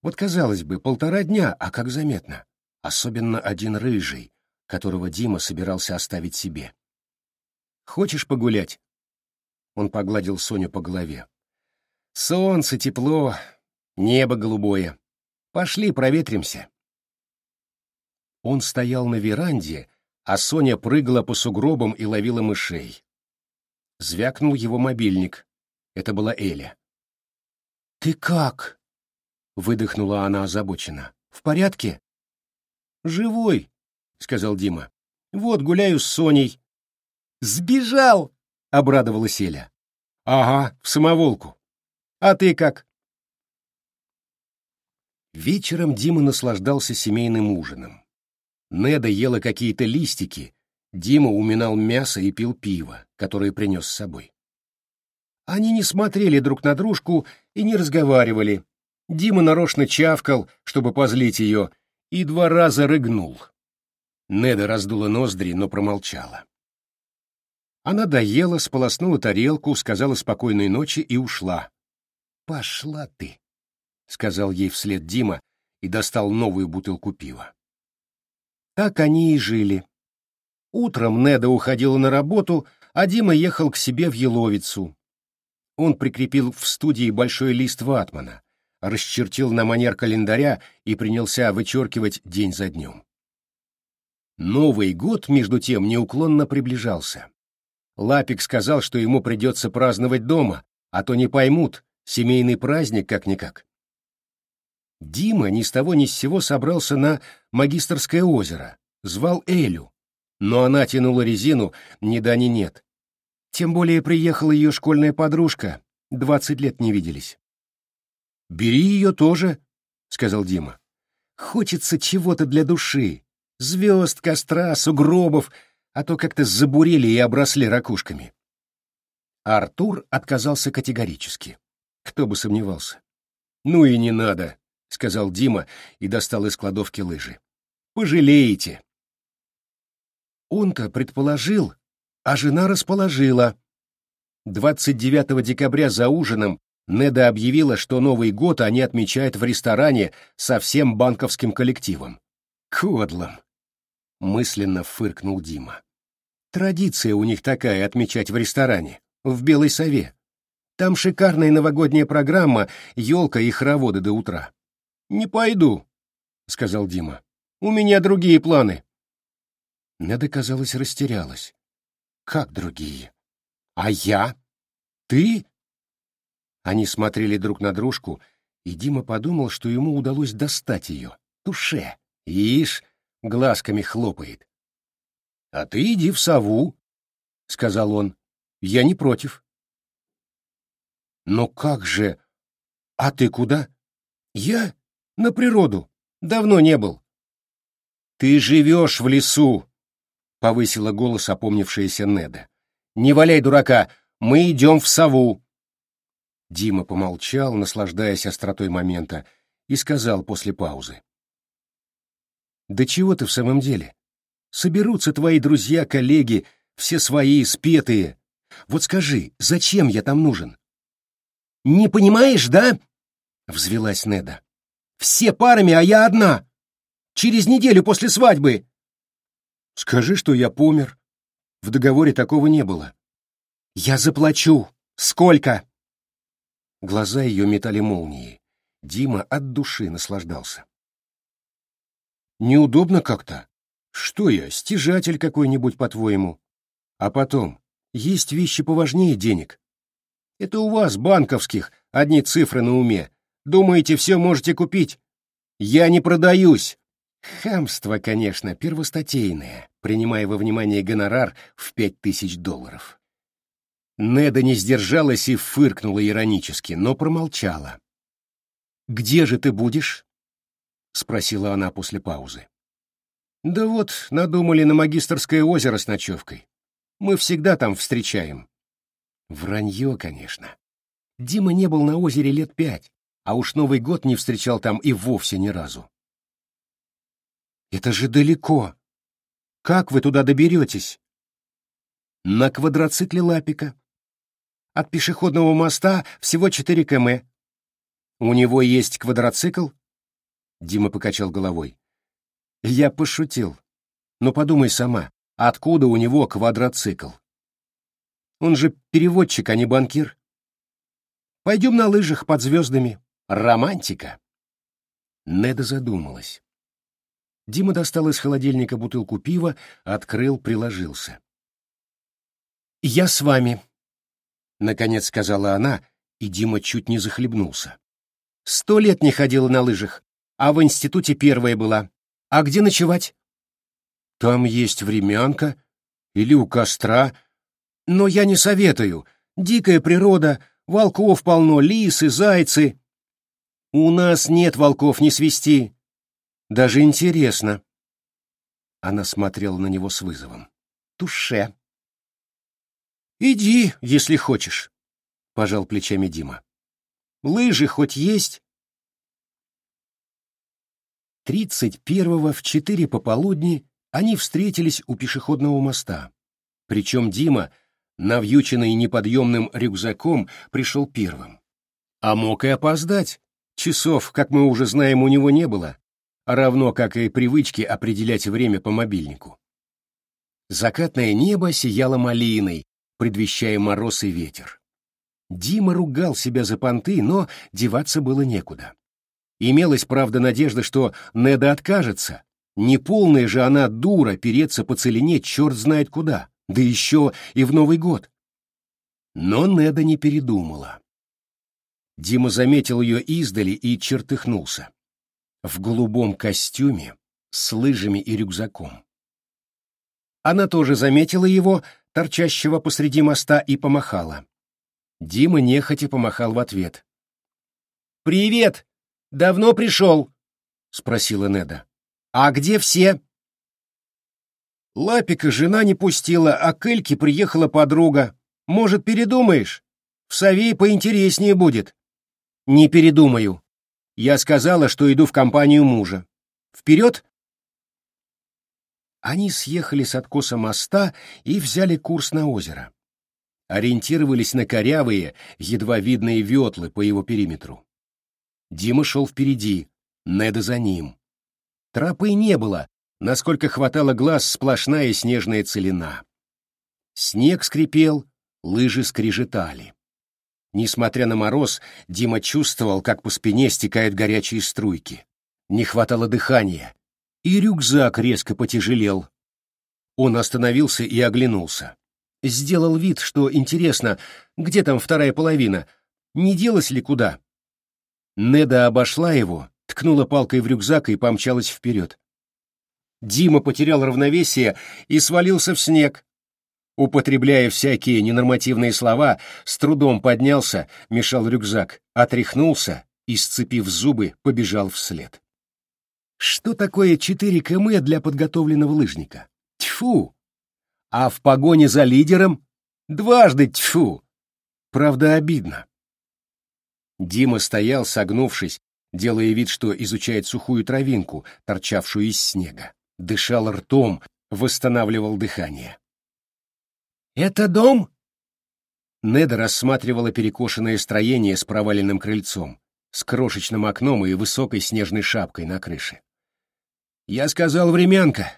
Вот, казалось бы, полтора дня, а как заметно особенно один рыжий, которого Дима собирался оставить себе. «Хочешь погулять?» Он погладил Соню по голове. «Солнце, тепло, небо голубое. Пошли, проветримся». Он стоял на веранде, а Соня прыгала по сугробам и ловила мышей. Звякнул его мобильник. Это была Эля. «Ты как?» — выдохнула она озабоченно. «В порядке?» «Живой», — сказал Дима. «Вот гуляю с Соней». «Сбежал!» — обрадовалась Эля. «Ага, в самоволку. А ты как?» Вечером Дима наслаждался семейным ужином. Неда ела какие-то листики, Дима уминал мясо и пил пиво, которое принес с собой. Они не смотрели друг на дружку и не разговаривали. Дима нарочно чавкал, чтобы позлить ее, и два раза рыгнул. Неда раздула ноздри, но промолчала. Она доела, сполоснула тарелку, сказала спокойной ночи и ушла. «Пошла ты», — сказал ей вслед Дима и достал новую бутылку пива. Так они и жили. Утром Неда уходила на работу, а Дима ехал к себе в Еловицу. Он прикрепил в студии большой лист ватмана, расчертил на манер календаря и принялся вычеркивать день за днем. Новый год, между тем, неуклонно приближался. Лапик сказал, что ему придется праздновать дома, а то не поймут, семейный праздник как-никак. Дима ни с того ни с сего собрался на Магистрское озеро, звал Элю, но она тянула резину ни да ни нет. Тем более приехала ее школьная подружка, двадцать лет не виделись. «Бери ее тоже», — сказал Дима. «Хочется чего-то для души, звезд, костра, сугробов, а то как-то забурели и обросли ракушками». Артур отказался категорически. Кто бы сомневался. «Ну и не надо», — сказал Дима и достал из кладовки лыжи. «Пожалеете». Он-то предположил, а жена расположила. 29 декабря за ужином Неда объявила, что Новый год они отмечают в ресторане со всем банковским коллективом. «Кодлом!» — мысленно фыркнул Дима. «Традиция у них такая — отмечать в ресторане, в Белой Сове. Там шикарная новогодняя программа, елка и хороводы до утра. «Не пойду», — сказал Дима. «У меня другие планы». Неда, казалось, растерялась. «Как другие? А я? Ты?» Они смотрели друг на дружку, и Дима подумал, что ему удалось достать ее. Туше. Ишь, глазками хлопает. «А ты иди в сову», — сказал он. «Я не против». «Но как же? А ты куда?» «Я? На природу. Давно не был. Ты живешь в лесу, повысила голос опомнившаяся Неда. Не валяй дурака, мы идем в сову. Дима помолчал, наслаждаясь остротой момента, и сказал после паузы. «Да чего ты в самом деле? Соберутся твои друзья, коллеги, все свои, спетые. Вот скажи, зачем я там нужен?» «Не понимаешь, да?» — взвелась Неда. Все парами, а я одна. Через неделю после свадьбы. Скажи, что я помер. В договоре такого не было. Я заплачу. Сколько? Глаза ее метали молнии. Дима от души наслаждался. Неудобно как-то. Что я, стяжатель какой-нибудь, по-твоему? А потом, есть вещи поважнее денег. Это у вас, банковских, одни цифры на уме. Думаете, все можете купить? Я не продаюсь. Хамство, конечно, первостатейное, принимая во внимание гонорар в пять тысяч долларов. Неда не сдержалась и фыркнула иронически, но промолчала. «Где же ты будешь?» — спросила она после паузы. «Да вот, надумали на Магистрское озеро с ночевкой. Мы всегда там встречаем». Вранье, конечно. Дима не был на озере лет пять а уж Новый год не встречал там и вовсе ни разу. «Это же далеко! Как вы туда доберетесь?» «На квадроцикле Лапика. От пешеходного моста всего 4 км. У него есть квадроцикл?» Дима покачал головой. «Я пошутил. Но подумай сама, откуда у него квадроцикл? Он же переводчик, а не банкир. Пойдем на лыжах под звездами, Романтика. Неда задумалась. Дима достал из холодильника бутылку пива, открыл, приложился. «Я с вами», — наконец сказала она, и Дима чуть не захлебнулся. «Сто лет не ходила на лыжах, а в институте первая была. А где ночевать?» «Там есть времянка или у костра. Но я не советую. Дикая природа, волков полно, лисы, зайцы. У нас нет волков, не свисти. Даже интересно. Она смотрела на него с вызовом. Туше. Иди, если хочешь, пожал плечами Дима. Лыжи хоть есть? Тридцать первого в четыре пополудни они встретились у пешеходного моста. Причем Дима, навьюченный неподъемным рюкзаком, пришел первым. А мог и опоздать. Часов, как мы уже знаем, у него не было, равно как и привычки определять время по мобильнику. Закатное небо сияло малиной, предвещая мороз и ветер. Дима ругал себя за понты, но деваться было некуда. Имелась, правда, надежда, что Неда откажется. Неполная же она дура переться по целине черт знает куда, да еще и в Новый год. Но Неда не передумала. Дима заметил ее издали и чертыхнулся. В голубом костюме, с лыжами и рюкзаком. Она тоже заметила его, торчащего посреди моста, и помахала. Дима нехотя помахал в ответ. «Привет! Давно пришел?» — спросила Неда. «А где все?» Лапика жена не пустила, а к Эльке приехала подруга. Может, передумаешь? В Сове поинтереснее будет. Не передумаю. Я сказала, что иду в компанию мужа. Вперед? Они съехали с откоса моста и взяли курс на озеро. Ориентировались на корявые, едва видные ветлы по его периметру. Дима шел впереди, Неда за ним. Тропы не было, насколько хватало глаз сплошная снежная целина. Снег скрипел, лыжи скрежетали. Несмотря на мороз, Дима чувствовал, как по спине стекают горячие струйки. Не хватало дыхания, и рюкзак резко потяжелел. Он остановился и оглянулся. Сделал вид, что интересно, где там вторая половина, не делась ли куда. Неда обошла его, ткнула палкой в рюкзак и помчалась вперед. Дима потерял равновесие и свалился в снег. Употребляя всякие ненормативные слова, с трудом поднялся, мешал рюкзак, отряхнулся и, сцепив зубы, побежал вслед. Что такое 4 км для подготовленного лыжника? Тьфу! А в погоне за лидером дважды тьфу! Правда, обидно. Дима стоял, согнувшись, делая вид, что изучает сухую травинку, торчавшую из снега. Дышал ртом, восстанавливал дыхание. «Это дом?» Неда рассматривала перекошенное строение с проваленным крыльцом, с крошечным окном и высокой снежной шапкой на крыше. Я сказал времянка.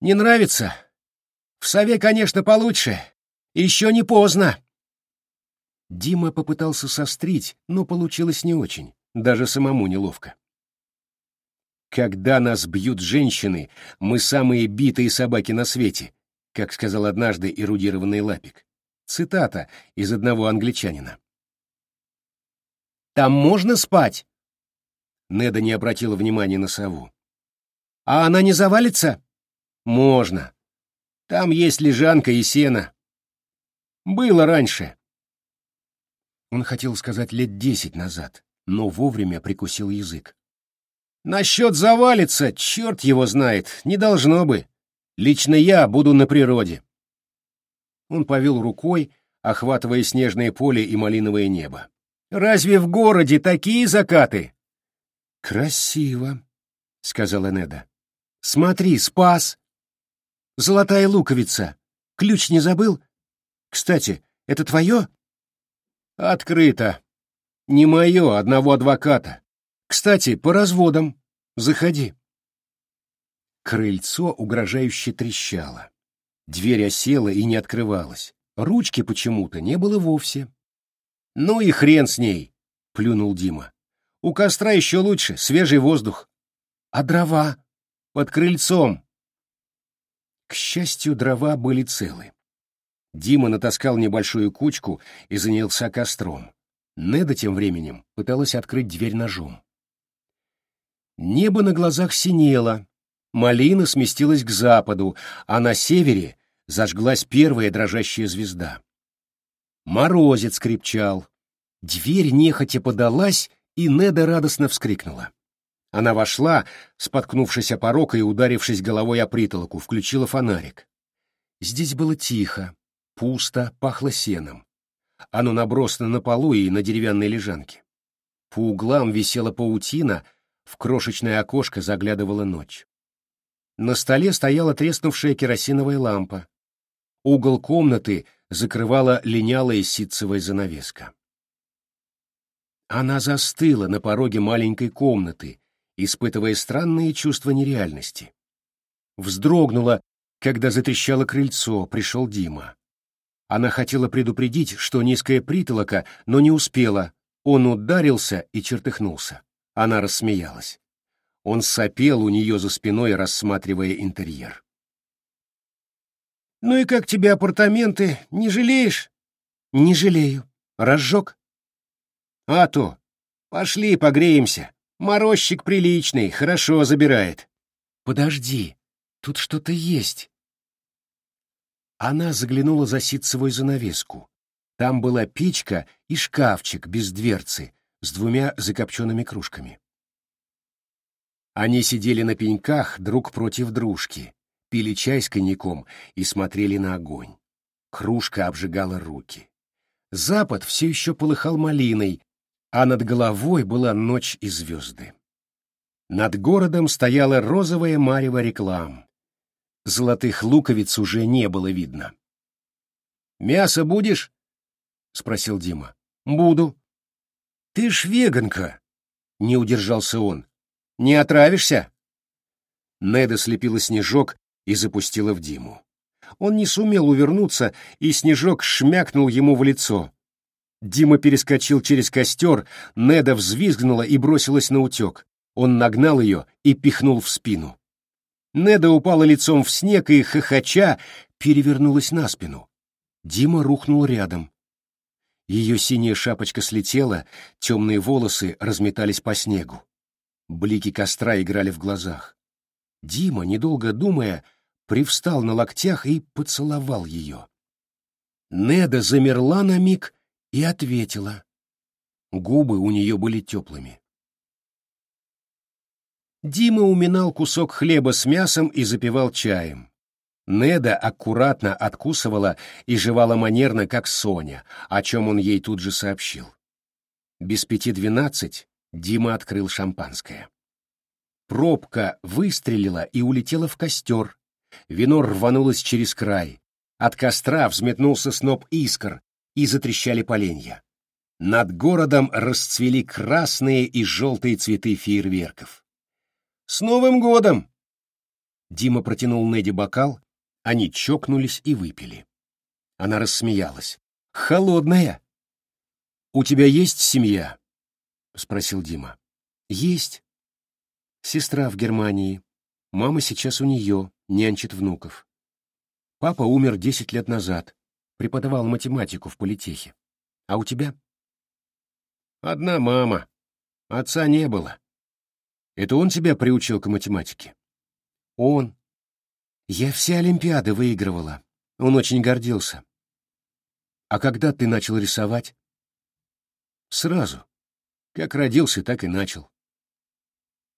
Не нравится? В сове, конечно, получше. Еще не поздно. Дима попытался сострить, но получилось не очень, даже самому неловко. «Когда нас бьют женщины, мы самые битые собаки на свете», как сказал однажды эрудированный Лапик. Цитата из одного англичанина. «Там можно спать?» Неда не обратила внимания на сову. А она не завалится? Можно. Там есть лежанка и сено. Было раньше. Он хотел сказать лет десять назад, но вовремя прикусил язык. Насчет завалится, черт его знает, не должно бы. Лично я буду на природе. Он повел рукой, охватывая снежное поле и малиновое небо. Разве в городе такие закаты? Красиво, сказала Неда. Смотри, спас. Золотая луковица. Ключ не забыл? Кстати, это твое? Открыто. Не мое, одного адвоката. Кстати, по разводам. Заходи. Крыльцо угрожающе трещало. Дверь осела и не открывалась. Ручки почему-то не было вовсе. «Ну и хрен с ней!» — плюнул Дима. «У костра еще лучше, свежий воздух». «А дрова?» Под крыльцом. К счастью, дрова были целы. Дима натаскал небольшую кучку и занялся костром. Неда тем временем пыталась открыть дверь ножом. Небо на глазах синело, малина сместилась к западу, а на севере зажглась первая дрожащая звезда. Морозец крепчал. Дверь нехотя подалась, и Неда радостно вскрикнула. Она вошла, споткнувшись о порог и ударившись головой о притолоку, включила фонарик. Здесь было тихо, пусто, пахло сеном. Оно набросано на полу и на деревянной лежанке. По углам висела паутина, в крошечное окошко заглядывала ночь. На столе стояла треснувшая керосиновая лампа. Угол комнаты закрывала линялая ситцевая занавеска. Она застыла на пороге маленькой комнаты, испытывая странные чувства нереальности. Вздрогнула, Когда затрещало крыльцо, пришел Дима. Она хотела предупредить, что низкая притолока, но не успела. Он ударился и чертыхнулся. Она рассмеялась. Он сопел у нее за спиной, рассматривая интерьер. «Ну и как тебе апартаменты? Не жалеешь?» «Не жалею. Разжег?» «А то. Пошли погреемся. Морозчик приличный, хорошо забирает». «Подожди, тут что-то есть». Она заглянула за ситцевую занавеску. Там была печка и шкафчик без дверцы с двумя закопченными кружками. Они сидели на пеньках друг против дружки, пили чай с коньяком и смотрели на огонь. Кружка обжигала руки. Запад все еще полыхал малиной, а над головой была ночь и звезды. Над городом стояла розовая марево реклам. Золотых луковиц уже не было видно. «Мясо будешь?» — спросил Дима. «Буду». «Ты ж веганка!» — не удержался он. «Не отравишься?» Неда слепила снежок и запустила в Диму. Он не сумел увернуться, и снежок шмякнул ему в лицо. Дима перескочил через костер, Неда взвизгнула и бросилась на утек. Он нагнал ее и пихнул в спину. Неда упала лицом в снег и, хохоча, перевернулась на спину. Дима рухнул рядом. Ее синяя шапочка слетела, темные волосы разметались по снегу. Блики костра играли в глазах. Дима, недолго думая, привстал на локтях и поцеловал ее. Неда замерла на миг и ответила. Губы у нее были теплыми. Дима уминал кусок хлеба с мясом и запивал чаем. Неда аккуратно откусывала и жевала манерно, как Соня, о чем он ей тут же сообщил. Без пяти двенадцать Дима открыл шампанское. Пробка выстрелила и улетела в костер. Вино рванулось через край. От костра взметнулся сноп искр, и затрещали поленья. Над городом расцвели красные и желтые цветы фейерверков. С Новым годом! Дима протянул Неди бокал, они чокнулись и выпили. Она рассмеялась. Холодная. У тебя есть семья? спросил Дима. Есть. Сестра в Германии. Мама сейчас у нее, нянчит внуков. Папа умер десять лет назад, преподавал математику в политехе. А у тебя? Одна мама. Отца не было. Это он тебя приучил к математике? Он. Я все олимпиады выигрывала. Он очень гордился. А когда ты начал рисовать? Сразу. Как родился, так и начал.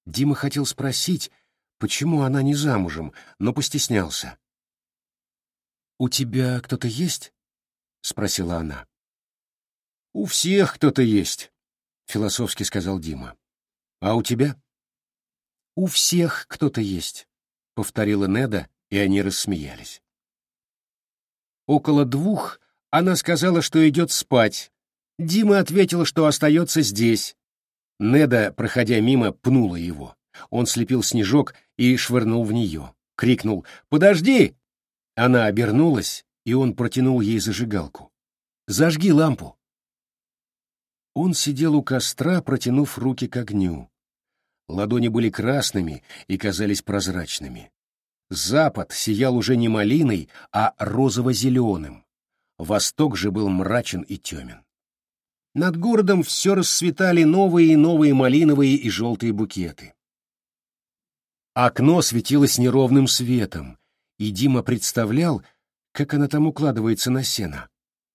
Дима хотел спросить, почему она не замужем, но постеснялся. «У тебя кто-то есть?» — спросила она. «У всех кто-то есть», — философски сказал Дима. «А у тебя?» «У всех кто-то есть», — повторила Неда, и они рассмеялись. Около двух она сказала, что идет спать. Дима ответил, что остается здесь. Неда, проходя мимо, пнула его. Он слепил снежок и швырнул в нее. Крикнул «Подожди!» Она обернулась, и он протянул ей зажигалку. «Зажги лампу!» Он сидел у костра, протянув руки к огню. Ладони были красными и казались прозрачными. Запад сиял уже не малиной, а розово-зеленым. Восток же был мрачен и темен. Над городом все расцветали новые и новые малиновые и желтые букеты. Окно светилось неровным светом, и Дима представлял, как она там укладывается на сено.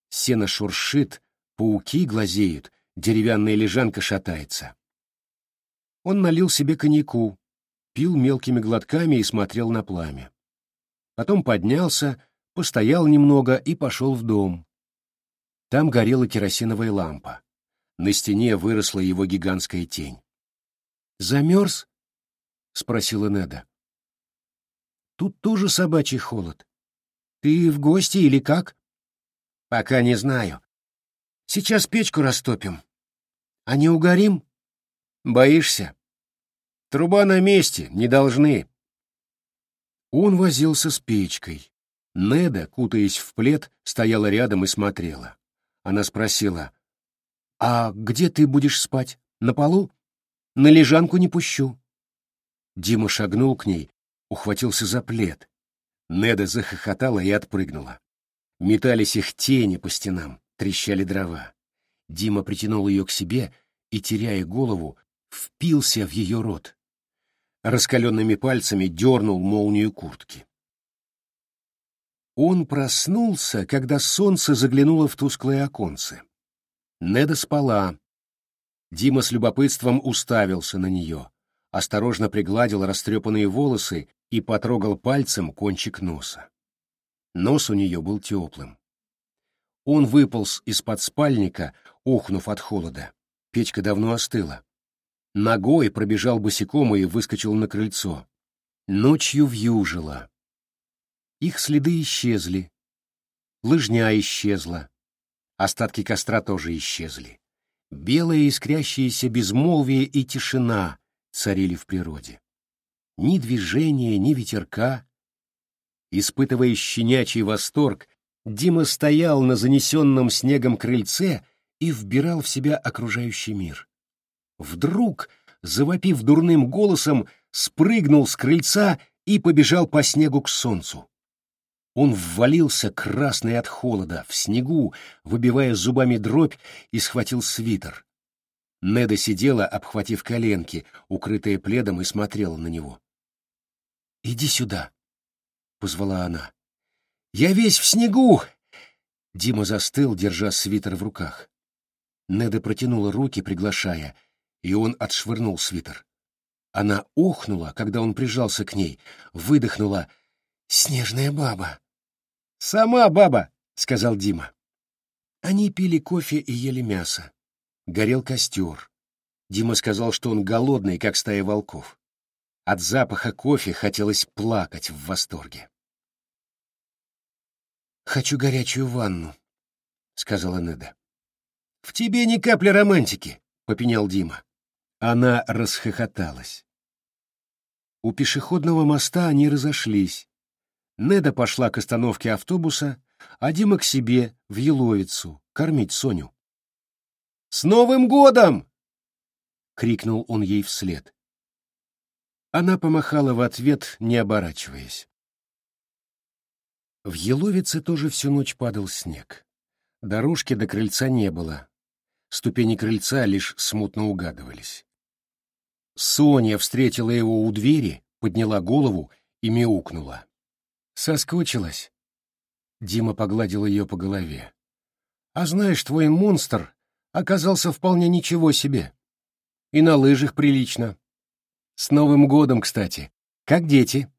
Сено шуршит, пауки глазеют, деревянная лежанка шатается. Он налил себе коньяку, пил мелкими глотками и смотрел на пламя. Потом поднялся, постоял немного и пошел в дом. Там горела керосиновая лампа. На стене выросла его гигантская тень. «Замерз?» — спросила Неда. «Тут тоже собачий холод. Ты в гости или как?» «Пока не знаю. Сейчас печку растопим. А не угорим?» Боишься? Труба на месте, не должны. Он возился с печкой. Неда, кутаясь в плед, стояла рядом и смотрела. Она спросила, «А где ты будешь спать? На полу? На лежанку не пущу». Дима шагнул к ней, ухватился за плед. Неда захохотала и отпрыгнула. Метались их тени по стенам, трещали дрова. Дима притянул ее к себе и, теряя голову, впился в ее рот. Раскаленными пальцами дернул молнию куртки. Он проснулся, когда солнце заглянуло в тусклое оконце. Неда спала. Дима с любопытством уставился на нее, осторожно пригладил растрепанные волосы и потрогал пальцем кончик носа. Нос у нее был теплым. Он выполз из-под спальника, ухнув от холода. Печка давно остыла. Ногой пробежал босиком и выскочил на крыльцо. Ночью вьюжило. Их следы исчезли. Лыжня исчезла. Остатки костра тоже исчезли. Белое искрящееся безмолвие и тишина царили в природе. Ни движения, ни ветерка. Испытывая щенячий восторг, Дима стоял на занесенном снегом крыльце и вбирал в себя окружающий мир. Вдруг, завопив дурным голосом, спрыгнул с крыльца и побежал по снегу к солнцу. Он ввалился, красный от холода, в снегу, выбивая зубами дробь, и схватил свитер. Неда сидела, обхватив коленки, укрытая пледом, и смотрела на него. «Иди сюда», — позвала она. «Я весь в снегу!» Дима застыл, держа свитер в руках. Неда протянула руки, приглашая, и он отшвырнул свитер. Она охнула, когда он прижался к ней, выдохнула «Снежная баба!» «Сама баба!» — сказал Дима. Они пили кофе и ели мясо. Горел костер. Дима сказал, что он голодный, как стая волков. От запаха кофе хотелось плакать в восторге. «Хочу горячую ванну», — сказала Неда. «В тебе ни капли романтики», — попенял Дима. Она расхохоталась. У пешеходного моста они разошлись. Неда пошла к остановке автобуса, а Дима к себе, в Еловицу, кормить Соню. «С Новым годом!» — крикнул он ей вслед. Она помахала в ответ, не оборачиваясь. В Еловице тоже всю ночь падал снег. Дорожки до крыльца не было. Ступени крыльца лишь смутно угадывались. Соня встретила его у двери, подняла голову и мяукнула. Соскучилась. Дима погладил ее по голове. А знаешь, твой монстр оказался вполне ничего себе. И на лыжах прилично. С Новым годом, кстати. Как дети?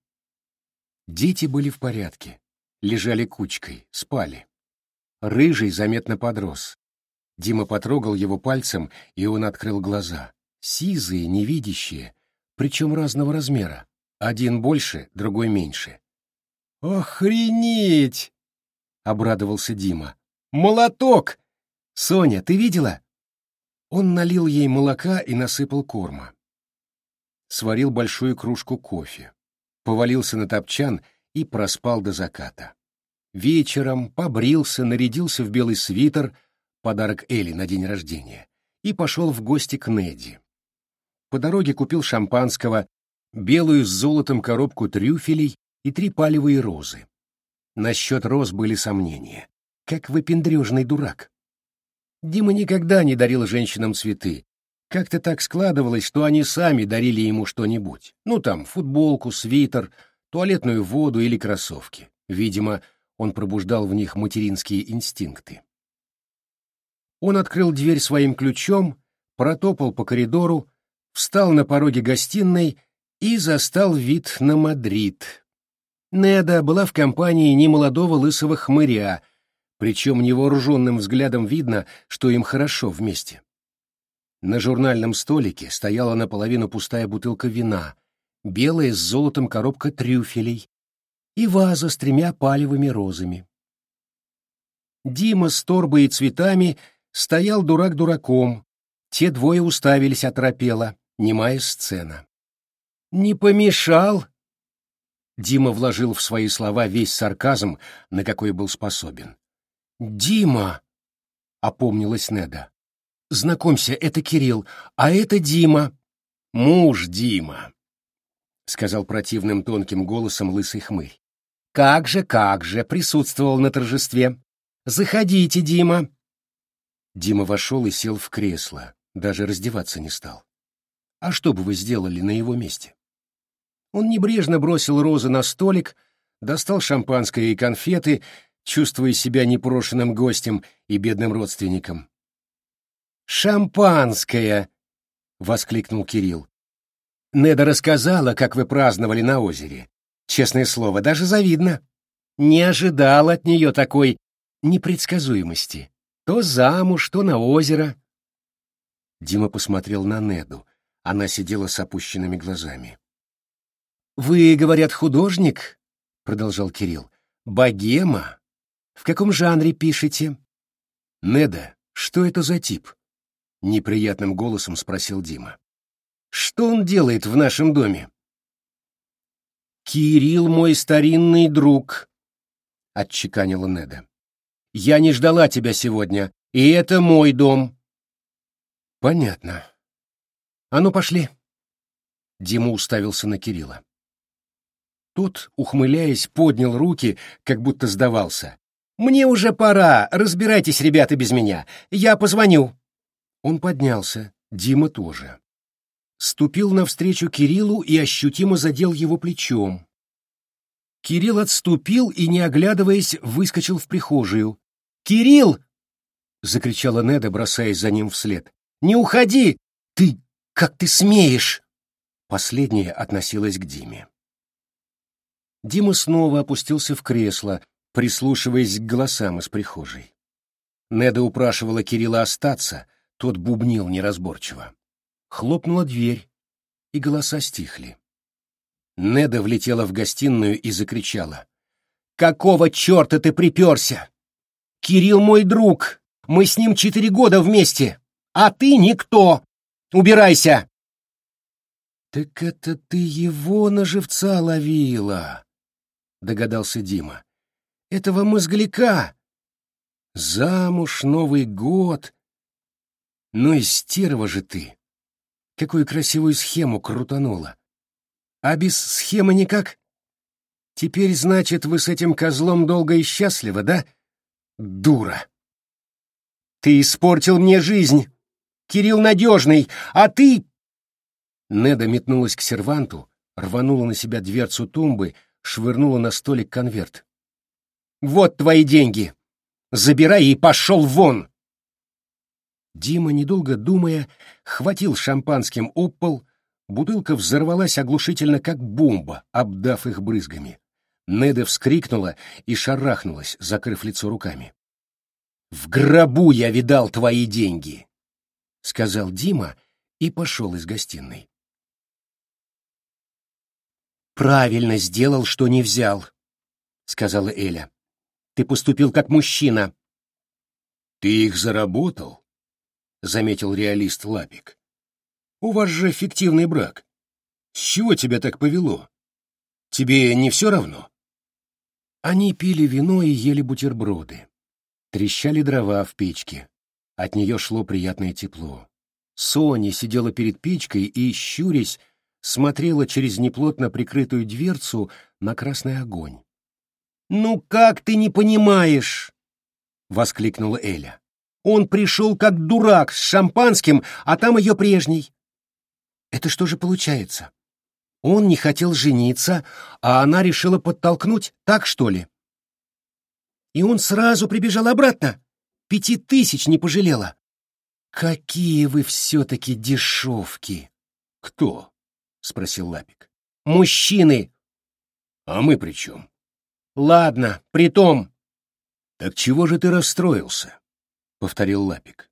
Дети были в порядке. Лежали кучкой, спали. Рыжий заметно подрос. Дима потрогал его пальцем, и он открыл глаза. Сизые, невидящие, причем разного размера. Один больше, другой меньше. «Охренеть!» — обрадовался Дима. «Молоток! Соня, ты видела?» Он налил ей молока и насыпал корма. Сварил большую кружку кофе, повалился на топчан и проспал до заката. Вечером побрился, нарядился в белый свитер, подарок Элли на день рождения, и пошел в гости к Неди. По дороге купил шампанского, белую с золотом коробку трюфелей и три палевые розы. Насчет роз были сомнения. Как выпендрежный дурак. Дима никогда не дарил женщинам цветы. Как-то так складывалось, что они сами дарили ему что-нибудь. Ну там, футболку, свитер, туалетную воду или кроссовки. Видимо, он пробуждал в них материнские инстинкты. Он открыл дверь своим ключом, протопал по коридору, встал на пороге гостиной и застал вид на Мадрид, Неда была в компании немолодого лысого хмыря, причем невооруженным взглядом видно, что им хорошо вместе. На журнальном столике стояла наполовину пустая бутылка вина, белая с золотом коробка трюфелей и ваза с тремя палевыми розами. Дима с торбой и цветами стоял дурак дураком, те двое уставились оторопело, немая сцена. «Не помешал?» Дима вложил в свои слова весь сарказм, на какой был способен. «Дима!» — опомнилась Неда. «Знакомься, это Кирилл, а это Дима». «Муж Дима», — сказал противным тонким голосом лысый хмырь. «Как же, как же, присутствовал на торжестве. Заходите, Дима». Дима вошел и сел в кресло, даже раздеваться не стал. А что бы вы сделали на его месте? Он небрежно бросил розы на столик, достал шампанское и конфеты, чувствуя себя непрошенным гостем и бедным родственником. «Шампанское!» — воскликнул Кирилл. «Неда рассказала, как вы праздновали на озере. Честное слово, даже завидно. Не ожидал от нее такой непредсказуемости. То замуж, то на озеро». Дима посмотрел на Неду. Она сидела с опущенными глазами. «Вы, говорят, художник?» — продолжал Кирилл. «Богема? В каком жанре пишете?» «Неда, что это за тип?» — неприятным голосом спросил Дима. «Что он делает в нашем доме?» «Кирилл мой старинный друг», — отчеканила Неда. «Я не ждала тебя сегодня, и это мой дом». «Понятно. А ну, пошли». Дима уставился на Кирилла. Тот, ухмыляясь, поднял руки, как будто сдавался. «Мне уже пора, разбирайтесь, ребята, без меня. Я позвоню». Он поднялся, Дима тоже. Ступил навстречу Кириллу и ощутимо задел его плечом. Кирилл отступил и, не оглядываясь, выскочил в прихожую. «Кирилл!» — закричала Неда, бросаясь за ним вслед. «Не уходи! Ты... как ты смеешь!» Последняя относилась к Диме. Дима снова опустился в кресло, прислушиваясь к голосам из прихожей. Неда упрашивала Кирилла остаться, тот бубнил неразборчиво. Хлопнула дверь, и голоса стихли. Неда влетела в гостиную и закричала. «Какого черта ты приперся? Кирилл мой друг, мы с ним четыре года вместе, а ты никто! Убирайся!» «Так это ты его на живца ловила!» догадался Дима. Этого мозгляка. Замуж, Новый год. Ну и стерва же ты. Какую красивую схему крутанула. А без схемы никак? Теперь, значит, вы с этим козлом долго и счастливо, да? Дура. Ты испортил мне жизнь. Кирилл надежный, а ты... Неда метнулась к серванту, рванула на себя дверцу тумбы, швырнула на столик конверт. «Вот твои деньги! Забирай и пошел вон!» Дима, недолго думая, хватил шампанским об пол, бутылка взорвалась оглушительно, как бомба, обдав их брызгами. Неда вскрикнула и шарахнулась, закрыв лицо руками. «В гробу я видал твои деньги!» — сказал Дима и пошел из гостиной. «Правильно сделал, что не взял», — сказала Эля. «Ты поступил как мужчина». «Ты их заработал?» — заметил реалист Лапик. «У вас же фиктивный брак. С чего тебя так повело? Тебе не все равно?» Они пили вино и ели бутерброды. Трещали дрова в печке. От нее шло приятное тепло. Соня сидела перед печкой и, щурясь, смотрела через неплотно прикрытую дверцу на красный огонь. «Ну как ты не понимаешь?» — воскликнула Эля. «Он пришел как дурак с шампанским, а там ее прежний». «Это что же получается? Он не хотел жениться, а она решила подтолкнуть, так что ли?» «И он сразу прибежал обратно? Пяти тысяч не пожалела?» «Какие вы все-таки дешевки!» «Кто?» — спросил Лапик. «Мужчины!» «А мы при чем?» «Ладно, при том...» «Так чего же ты расстроился?» — повторил Лапик.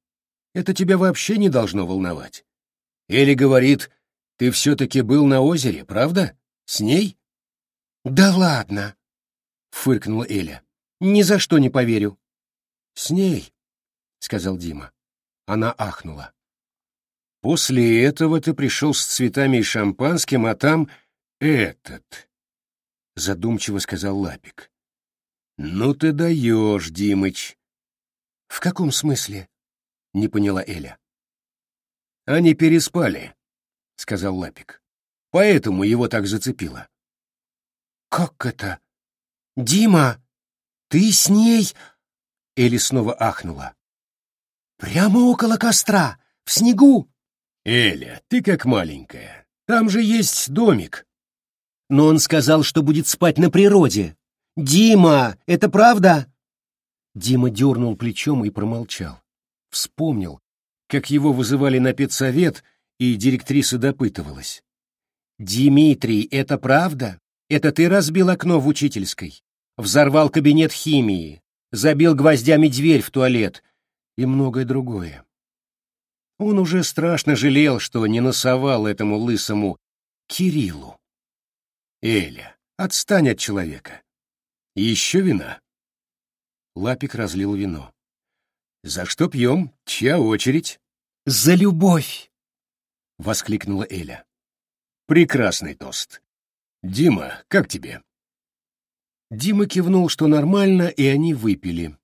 «Это тебя вообще не должно волновать. Или говорит, ты все-таки был на озере, правда? С ней?» «Да ладно!» — фыркнула Эля. «Ни за что не поверю». «С ней», — сказал Дима. Она ахнула. После этого ты пришел с цветами и шампанским, а там этот. — задумчиво сказал Лапик. «Ну ты даешь, Димыч!» «В каком смысле?» — не поняла Эля. «Они переспали», — сказал Лапик. «Поэтому его так зацепило». «Как это? Дима, ты с ней...» Эли снова ахнула. «Прямо около костра, в снегу!» «Эля, ты как маленькая. Там же есть домик». «Но он сказал, что будет спать на природе. Дима, это правда?» Дима дернул плечом и промолчал. Вспомнил, как его вызывали на педсовет, и директриса допытывалась. «Дмитрий, это правда? Это ты разбил окно в учительской? Взорвал кабинет химии, забил гвоздями дверь в туалет и многое другое?» Он уже страшно жалел, что не носовал этому лысому Кириллу. «Эля, отстань от человека. Еще вина?» Лапик разлил вино. «За что пьем? Чья очередь?» «За любовь!» — воскликнула Эля. «Прекрасный тост. Дима, как тебе?» Дима кивнул, что нормально, и они выпили.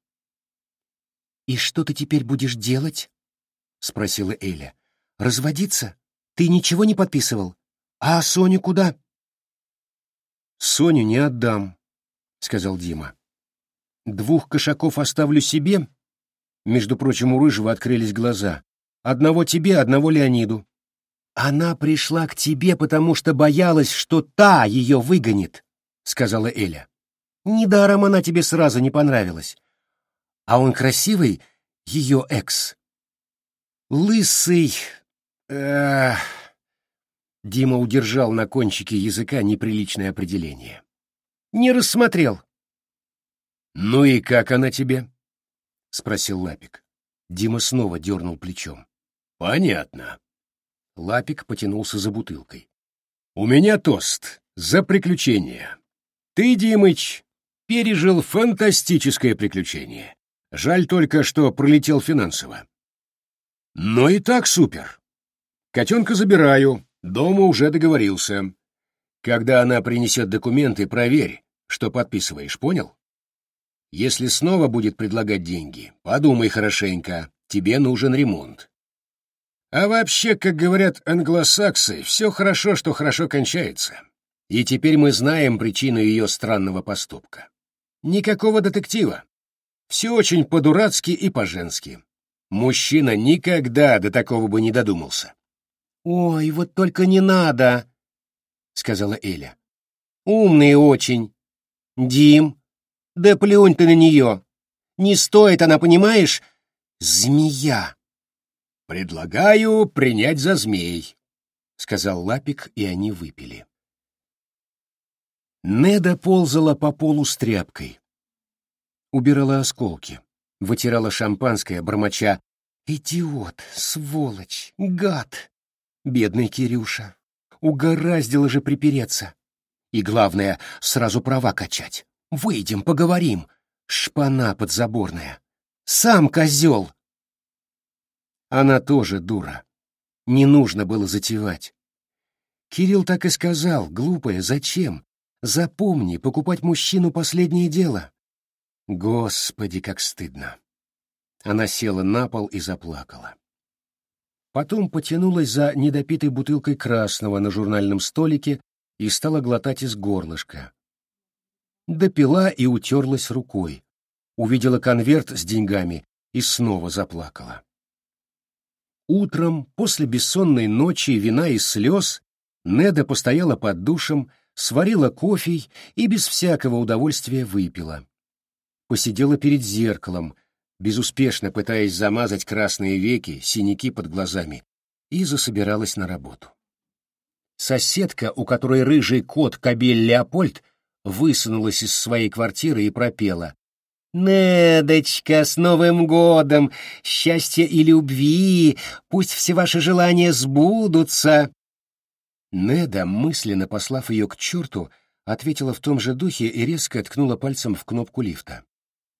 «И что ты теперь будешь делать?» — спросила Эля. «Разводиться? Ты ничего не подписывал? А Соню куда?» «Соню не отдам», — сказал Дима. «Двух кошаков оставлю себе, между прочим, у Рыжего открылись глаза. Одного тебе, одного Леониду. Она пришла к тебе, потому что боялась, что та ее выгонит, — сказала Эля. Недаром она тебе сразу не понравилась. А он красивый, ее экс. Лысый... Эх... Дима удержал на кончике языка неприличное определение. Не рассмотрел. «Ну и как она тебе?» — спросил Лапик. Дима снова дернул плечом. «Понятно». Лапик потянулся за бутылкой. «У меня тост за приключения. Ты, Димыч, пережил фантастическое приключение. Жаль только, что пролетел финансово. Но и так супер. Котенка забираю, дома уже договорился. Когда она принесет документы, проверь, что подписываешь, понял? Если снова будет предлагать деньги, подумай хорошенько, тебе нужен ремонт. А вообще, как говорят англосаксы, все хорошо, что хорошо кончается. И теперь мы знаем причину ее странного поступка. Никакого детектива. Все очень по-дурацки и по-женски. Мужчина никогда до такого бы не додумался. «Ой, вот только не надо», — сказала Эля. «Умный очень. Дим, да плюнь ты на нее. Не стоит она, понимаешь? Змея. Предлагаю принять за змей, сказал Лапик, и они выпили. Неда ползала по полу с тряпкой. Убирала осколки, вытирала шампанское, бормоча «Идиот, сволочь, гад!» Бедный Кирюша. Угораздило же припереться. И главное, сразу права качать. Выйдем, поговорим. Шпана подзаборная. Сам козел. Она тоже дура. Не нужно было затевать. Кирилл так и сказал, глупая, зачем? Запомни, покупать мужчину — последнее дело. Господи, как стыдно. Она села на пол и заплакала. Потом потянулась за недопитой бутылкой красного на журнальном столике и стала глотать из горлышка допила и утерлась рукой, увидела конверт с деньгами и снова заплакала. Утром, после бессонной ночи, вина и слез, Неда постояла под душем, сварила кофе и без всякого удовольствия выпила. Посидела перед зеркалом, безуспешно пытаясь замазать красные веки, синяки под глазами, и засобиралась на работу. Соседка, у которой рыжий кот Кабель Леопольд высунулась из своей квартиры и пропела. «Недочка, с Новым годом! Счастья и любви! Пусть все ваши желания сбудутся!» Неда, мысленно послав ее к черту, ответила в том же духе и резко ткнула пальцем в кнопку лифта.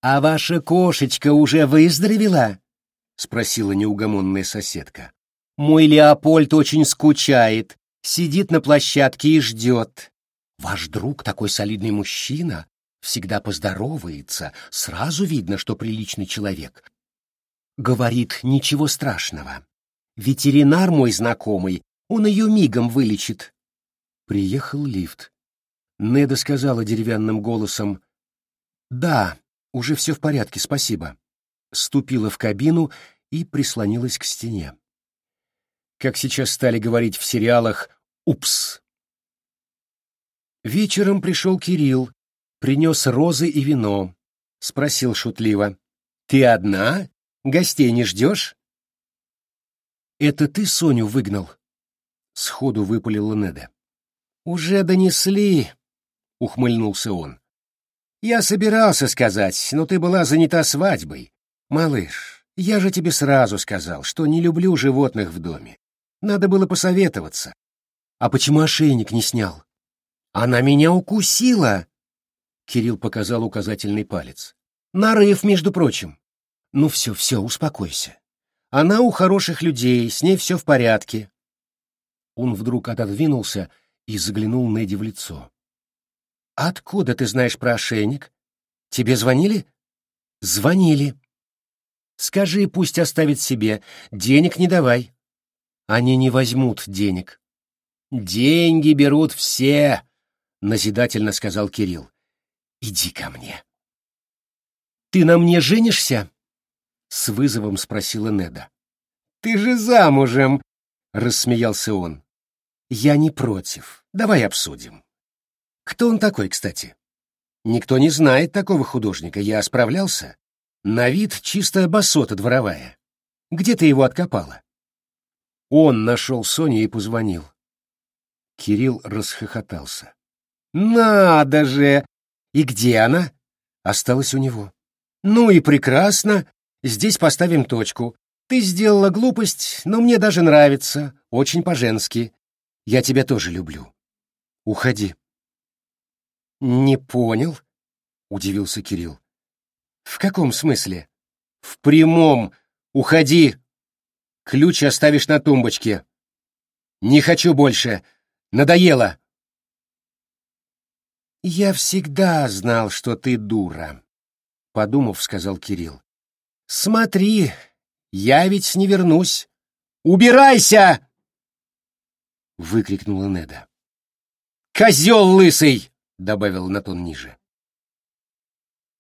«А ваша кошечка уже выздоровела?» — спросила неугомонная соседка. «Мой Леопольд очень скучает, сидит на площадке и ждет. Ваш друг такой солидный мужчина, всегда поздоровается, сразу видно, что приличный человек. Говорит, ничего страшного. Ветеринар мой знакомый, он ее мигом вылечит. Приехал лифт. Неда сказала деревянным голосом, «Да, уже все в порядке, спасибо». Ступила в кабину и прислонилась к стене. Как сейчас стали говорить в сериалах «Упс». Вечером пришел Кирилл, принес розы и вино. Спросил шутливо, «Ты одна? Гостей не ждешь?» «Это ты Соню выгнал?» Сходу выпалила Неда. «Уже донесли», — ухмыльнулся он. «Я собирался сказать, но ты была занята свадьбой. Малыш, я же тебе сразу сказал, что не люблю животных в доме. Надо было посоветоваться. А почему ошейник не снял? Она меня укусила!» Кирилл показал указательный палец. «Нарыв, между прочим. Ну все, все, успокойся. Она у хороших людей, с ней все в порядке». Он вдруг отодвинулся и заглянул Неди в лицо. «Откуда ты знаешь про ошейник? Тебе звонили?» «Звонили». «Скажи, пусть оставит себе. Денег не давай». «Они не возьмут денег». «Деньги берут все», — назидательно сказал Кирилл. «Иди ко мне». «Ты на мне женишься?» — с вызовом спросила Неда. «Ты же замужем!» — рассмеялся он. «Я не против. Давай обсудим. Кто он такой, кстати? Никто не знает такого художника. Я справлялся. На вид чисто басота дворовая. Где ты его откопала?» Он нашел Соню и позвонил. Кирилл расхохотался. «Надо же! И где она?» Осталась у него. «Ну и прекрасно. Здесь поставим точку. Ты сделала глупость, но мне даже нравится. Очень по-женски. Я тебя тоже люблю. Уходи». «Не понял», — удивился Кирилл. «В каком смысле?» «В прямом. Уходи. Ключ оставишь на тумбочке. Не хочу больше. Надоело». «Я всегда знал, что ты дура», — подумав, сказал Кирилл. «Смотри, я ведь не вернусь. Убирайся!» — выкрикнула Неда. «Козел лысый!» — добавил на тон ниже.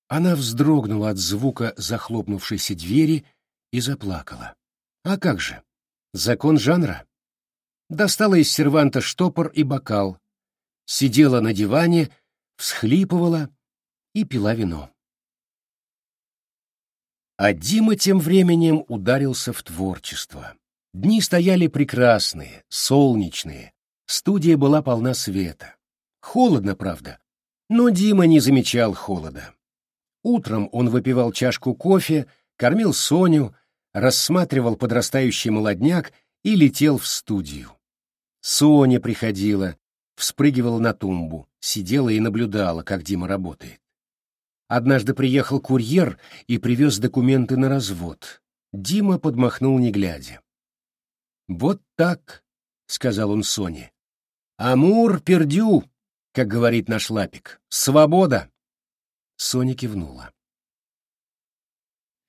Она вздрогнула от звука захлопнувшейся двери и заплакала. А как же? Закон жанра. Достала из серванта штопор и бокал, сидела на диване, всхлипывала и пила вино. А Дима тем временем ударился в творчество. Дни стояли прекрасные, солнечные, студия была полна света. Холодно, правда, но Дима не замечал холода. Утром он выпивал чашку кофе, кормил Соню, рассматривал подрастающий молодняк и летел в студию. Соня приходила, вспрыгивала на тумбу, сидела и наблюдала, как Дима работает. Однажды приехал курьер и привез документы на развод. Дима подмахнул, не глядя. «Вот так», — сказал он Соне. «Амур пердю», как говорит наш лапик. «Свобода!» Соня кивнула.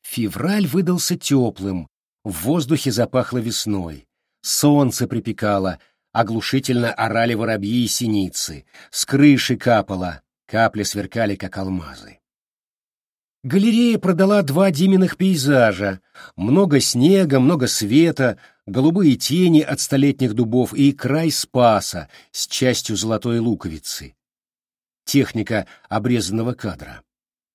Февраль выдался теплым, в воздухе запахло весной. Солнце припекало, оглушительно орали воробьи и синицы, с крыши капало, капли сверкали, как алмазы. Галерея продала два Диминых пейзажа, много снега, много света, голубые тени от столетних дубов и край Спаса с частью золотой луковицы. Техника обрезанного кадра.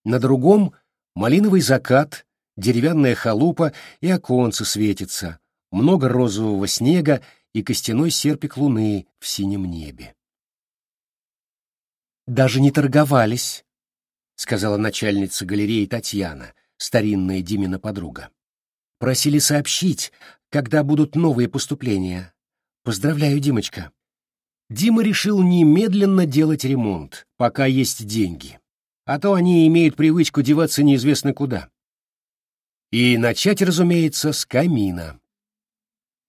На другом — малиновый закат, деревянная халупа и оконце светится, много розового снега и костяной серпик луны в синем небе. Даже не торговались, — сказала начальница галереи Татьяна, старинная Димина подруга. «Просили сообщить, когда будут новые поступления. Поздравляю, Димочка». Дима решил немедленно делать ремонт, пока есть деньги, а то они имеют привычку деваться неизвестно куда. И начать, разумеется, с камина.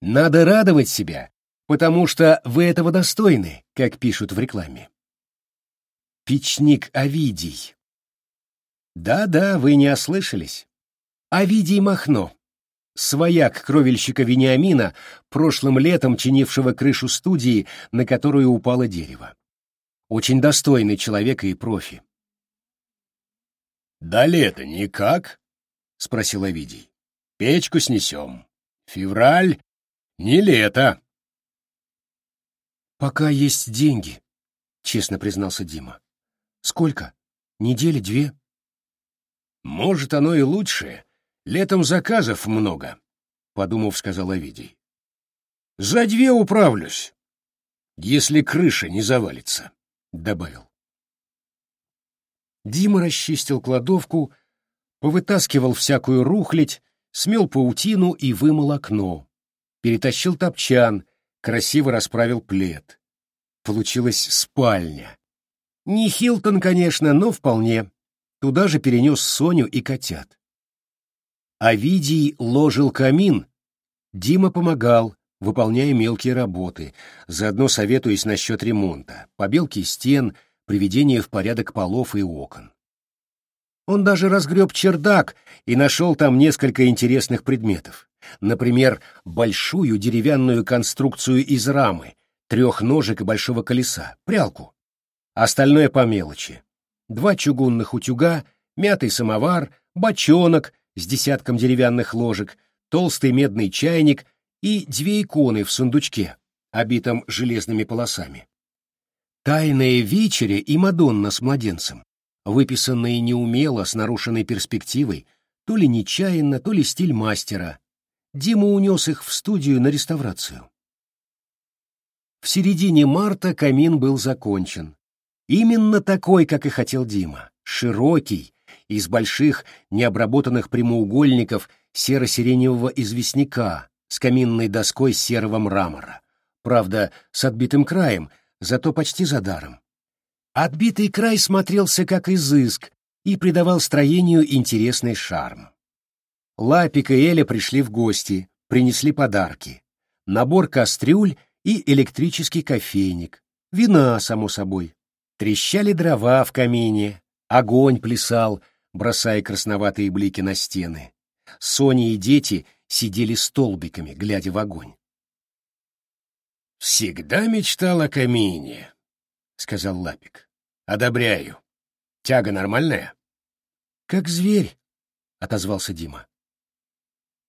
Надо радовать себя, потому что вы этого достойны, как пишут в рекламе. Печник Овидий. Да-да, вы не ослышались. Овидий Махно, свояк кровельщика Вениамина, прошлым летом чинившего крышу студии, на которую упало дерево. Очень достойный человек и профи. «Да лето никак?» — спросил Овидий. «Печку снесем. Февраль — не лето». «Пока есть деньги», — честно признался Дима. Сколько? Недели две? Может, оно и лучше. Летом заказов много, подумав, сказал Овидий. За две управлюсь, если крыша не завалится, добавил. Дима расчистил кладовку, повытаскивал всякую рухлядь, смел паутину и вымыл окно. Перетащил топчан, красиво расправил плед. Получилась спальня не Хилтон, конечно, но вполне. Туда же перенес Соню и котят. Овидий ложил камин. Дима помогал, выполняя мелкие работы, заодно советуясь насчет ремонта, побелки стен, приведения в порядок полов и окон. Он даже разгреб чердак и нашел там несколько интересных предметов. Например, большую деревянную конструкцию из рамы, трех ножек и большого колеса, прялку. Остальное по мелочи. Два чугунных утюга, мятый самовар, бочонок с десятком деревянных ложек, толстый медный чайник и две иконы в сундучке, обитом железными полосами. Тайная вечеря и Мадонна с младенцем, выписанные неумело, с нарушенной перспективой, то ли нечаянно, то ли стиль мастера. Дима унес их в студию на реставрацию. В середине марта камин был закончен. Именно такой, как и хотел Дима, широкий, из больших необработанных прямоугольников серо-сиреневого известняка с каминной доской серого мрамора. Правда, с отбитым краем, зато почти за даром. Отбитый край смотрелся как изыск и придавал строению интересный шарм. Лапик и Эля пришли в гости, принесли подарки. Набор кастрюль и электрический кофейник. Вина, само собой. Трещали дрова в камине, огонь плясал, бросая красноватые блики на стены. Соня и дети сидели столбиками, глядя в огонь. «Всегда мечтал о камине», — сказал Лапик. «Одобряю. Тяга нормальная?» «Как зверь», — отозвался Дима.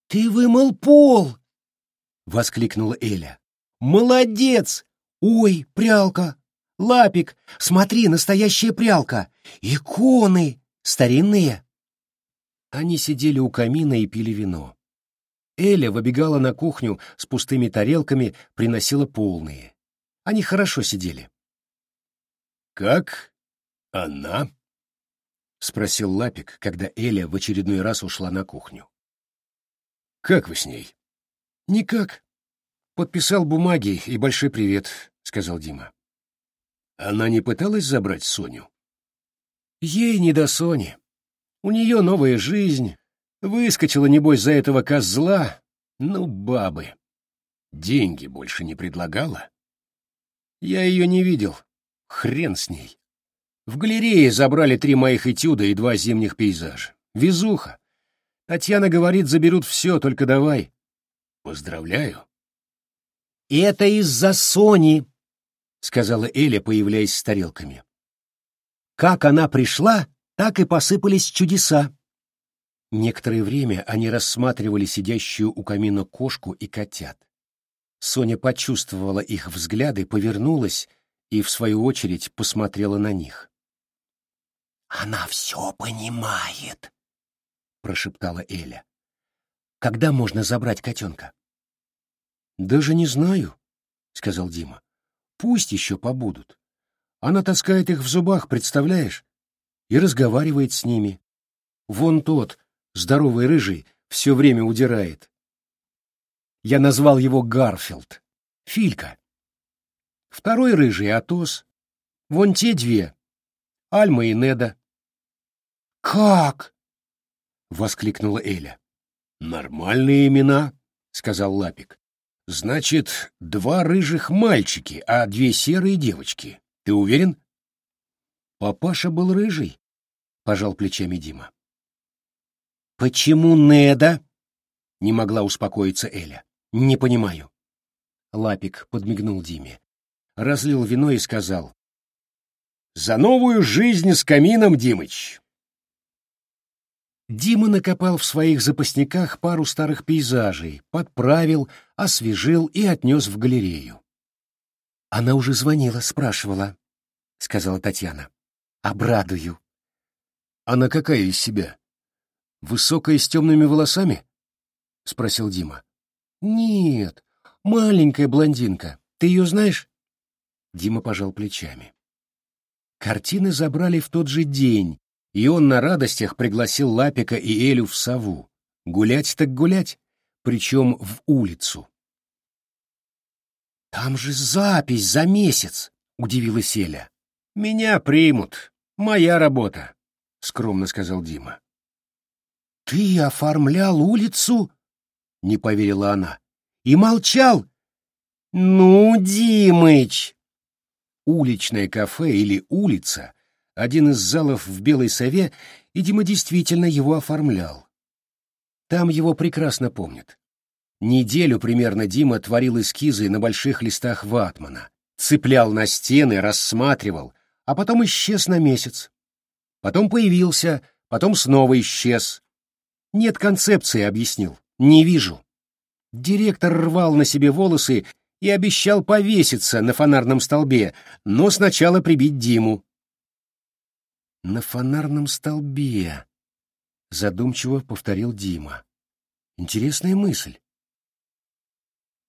«Ты вымыл пол!» — воскликнула Эля. «Молодец! Ой, прялка! Лапик, смотри, настоящая прялка! Иконы! Старинные!» Они сидели у камина и пили вино. Эля выбегала на кухню с пустыми тарелками, приносила полные. Они хорошо сидели. «Как она?» — спросил Лапик, когда Эля в очередной раз ушла на кухню. «Как вы с ней?» «Никак. Подписал бумаги и большой привет», — сказал Дима. Она не пыталась забрать Соню? Ей не до Сони. У нее новая жизнь. Выскочила, небось, за этого козла. Ну, бабы. Деньги больше не предлагала? Я ее не видел. Хрен с ней. В галерее забрали три моих этюда и два зимних пейзажа. Везуха. Татьяна говорит, заберут все, только давай. Поздравляю. Это из-за Сони, сказала Эля, появляясь с тарелками. Как она пришла, так и посыпались чудеса. Некоторое время они рассматривали сидящую у камина кошку и котят. Соня почувствовала их взгляды, повернулась и, в свою очередь, посмотрела на них. «Она все понимает», — прошептала Эля. «Когда можно забрать котенка?» «Даже не знаю», — сказал Дима. Пусть еще побудут. Она таскает их в зубах, представляешь? И разговаривает с ними. Вон тот, здоровый рыжий, все время удирает. Я назвал его Гарфилд. Филька. Второй рыжий — Атос. Вон те две. Альма и Неда. «Как?» — воскликнула Эля. «Нормальные имена», — сказал Лапик. Значит, два рыжих мальчики, а две серые девочки. Ты уверен? Папаша был рыжий, пожал плечами Дима. Почему Неда? Не могла успокоиться Эля. Не понимаю. Лапик подмигнул Диме, разлил вино и сказал: "За новую жизнь с камином, Димыч". Дима накопал в своих запасниках пару старых пейзажей, подправил, освежил и отнес в галерею. Она уже звонила, спрашивала, — сказала Татьяна. Обрадую. Она какая из себя? Высокая с темными волосами? — спросил Дима. Нет, маленькая блондинка. Ты ее знаешь? Дима пожал плечами. Картины забрали в тот же день, и он на радостях пригласил Лапика и Элю в сову. Гулять так гулять, причем в улицу. «Там же запись за месяц!» — удивилась Эля. «Меня примут. Моя работа», — скромно сказал Дима. «Ты оформлял улицу?» — не поверила она. «И молчал?» «Ну, Димыч!» Уличное кафе или улица один из залов в Белой Сове, и Дима действительно его оформлял. Там его прекрасно помнят. Неделю примерно Дима творил эскизы на больших листах ватмана, цеплял на стены, рассматривал, а потом исчез на месяц. Потом появился, потом снова исчез. Нет концепции, объяснил. Не вижу. Директор рвал на себе волосы и обещал повеситься на фонарном столбе, но сначала прибить Диму на фонарном столбе, задумчиво повторил Дима. Интересная мысль.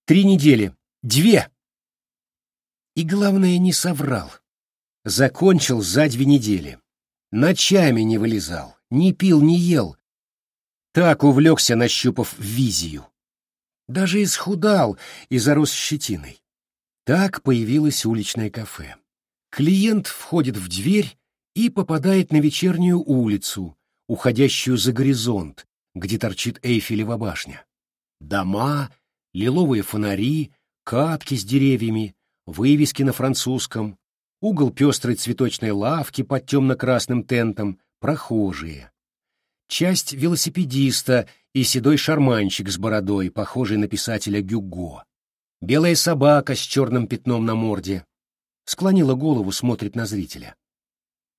Три недели. Две. И главное, не соврал. Закончил за две недели. Ночами не вылезал, не пил, не ел. Так увлекся, нащупав визию. Даже исхудал и зарос щетиной. Так появилось уличное кафе. Клиент входит в дверь и попадает на вечернюю улицу, уходящую за горизонт, где торчит Эйфелева башня. Дома, лиловые фонари, катки с деревьями, вывески на французском, угол пестрой цветочной лавки под темно-красным тентом, прохожие. Часть велосипедиста и седой шарманщик с бородой, похожий на писателя Гюго. Белая собака с черным пятном на морде. Склонила голову, смотрит на зрителя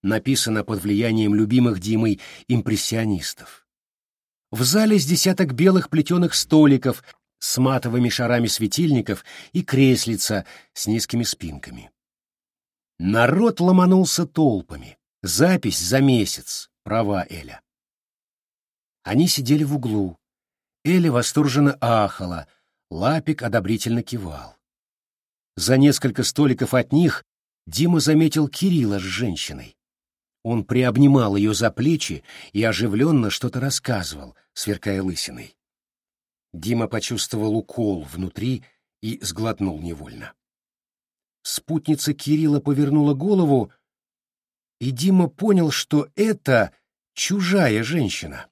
написано под влиянием любимых Димой импрессионистов. В зале с десяток белых плетеных столиков с матовыми шарами светильников и креслица с низкими спинками. Народ ломанулся толпами. Запись за месяц. Права Эля. Они сидели в углу. Эля восторженно ахала, Лапик одобрительно кивал. За несколько столиков от них Дима заметил Кирилла с женщиной. Он приобнимал ее за плечи и оживленно что-то рассказывал, сверкая лысиной. Дима почувствовал укол внутри и сглотнул невольно. Спутница Кирилла повернула голову, и Дима понял, что это чужая женщина.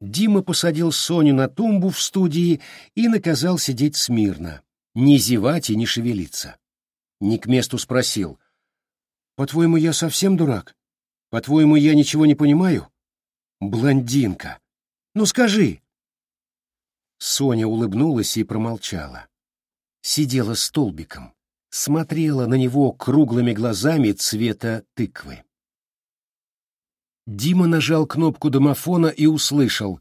Дима посадил Соню на тумбу в студии и наказал сидеть смирно, не зевать и не шевелиться. Не к месту спросил — по-твоему, я совсем дурак? По-твоему, я ничего не понимаю? Блондинка. Ну скажи. Соня улыбнулась и промолчала. Сидела столбиком, смотрела на него круглыми глазами цвета тыквы. Дима нажал кнопку домофона и услышал.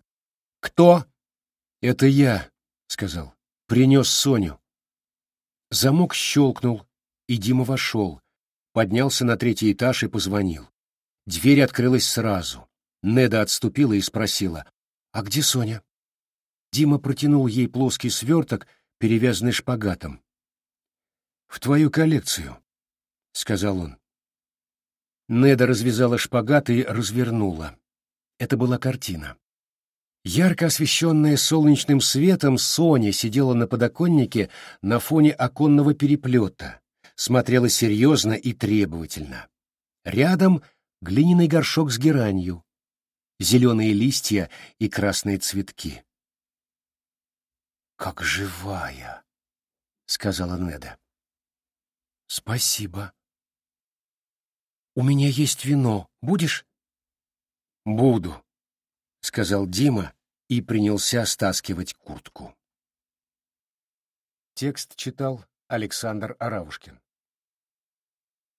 «Кто?» «Это я», — сказал. «Принес Соню». Замок щелкнул, и Дима вошел, поднялся на третий этаж и позвонил. Дверь открылась сразу. Неда отступила и спросила, «А где Соня?» Дима протянул ей плоский сверток, перевязанный шпагатом. «В твою коллекцию», — сказал он. Неда развязала шпагат и развернула. Это была картина. Ярко освещенная солнечным светом, Соня сидела на подоконнике на фоне оконного переплета, смотрела серьезно и требовательно. Рядом глиняный горшок с геранью, зеленые листья и красные цветки. «Как живая!» — сказала Неда. «Спасибо», «У меня есть вино. Будешь?» «Буду», — сказал Дима и принялся стаскивать куртку. Текст читал Александр Аравушкин.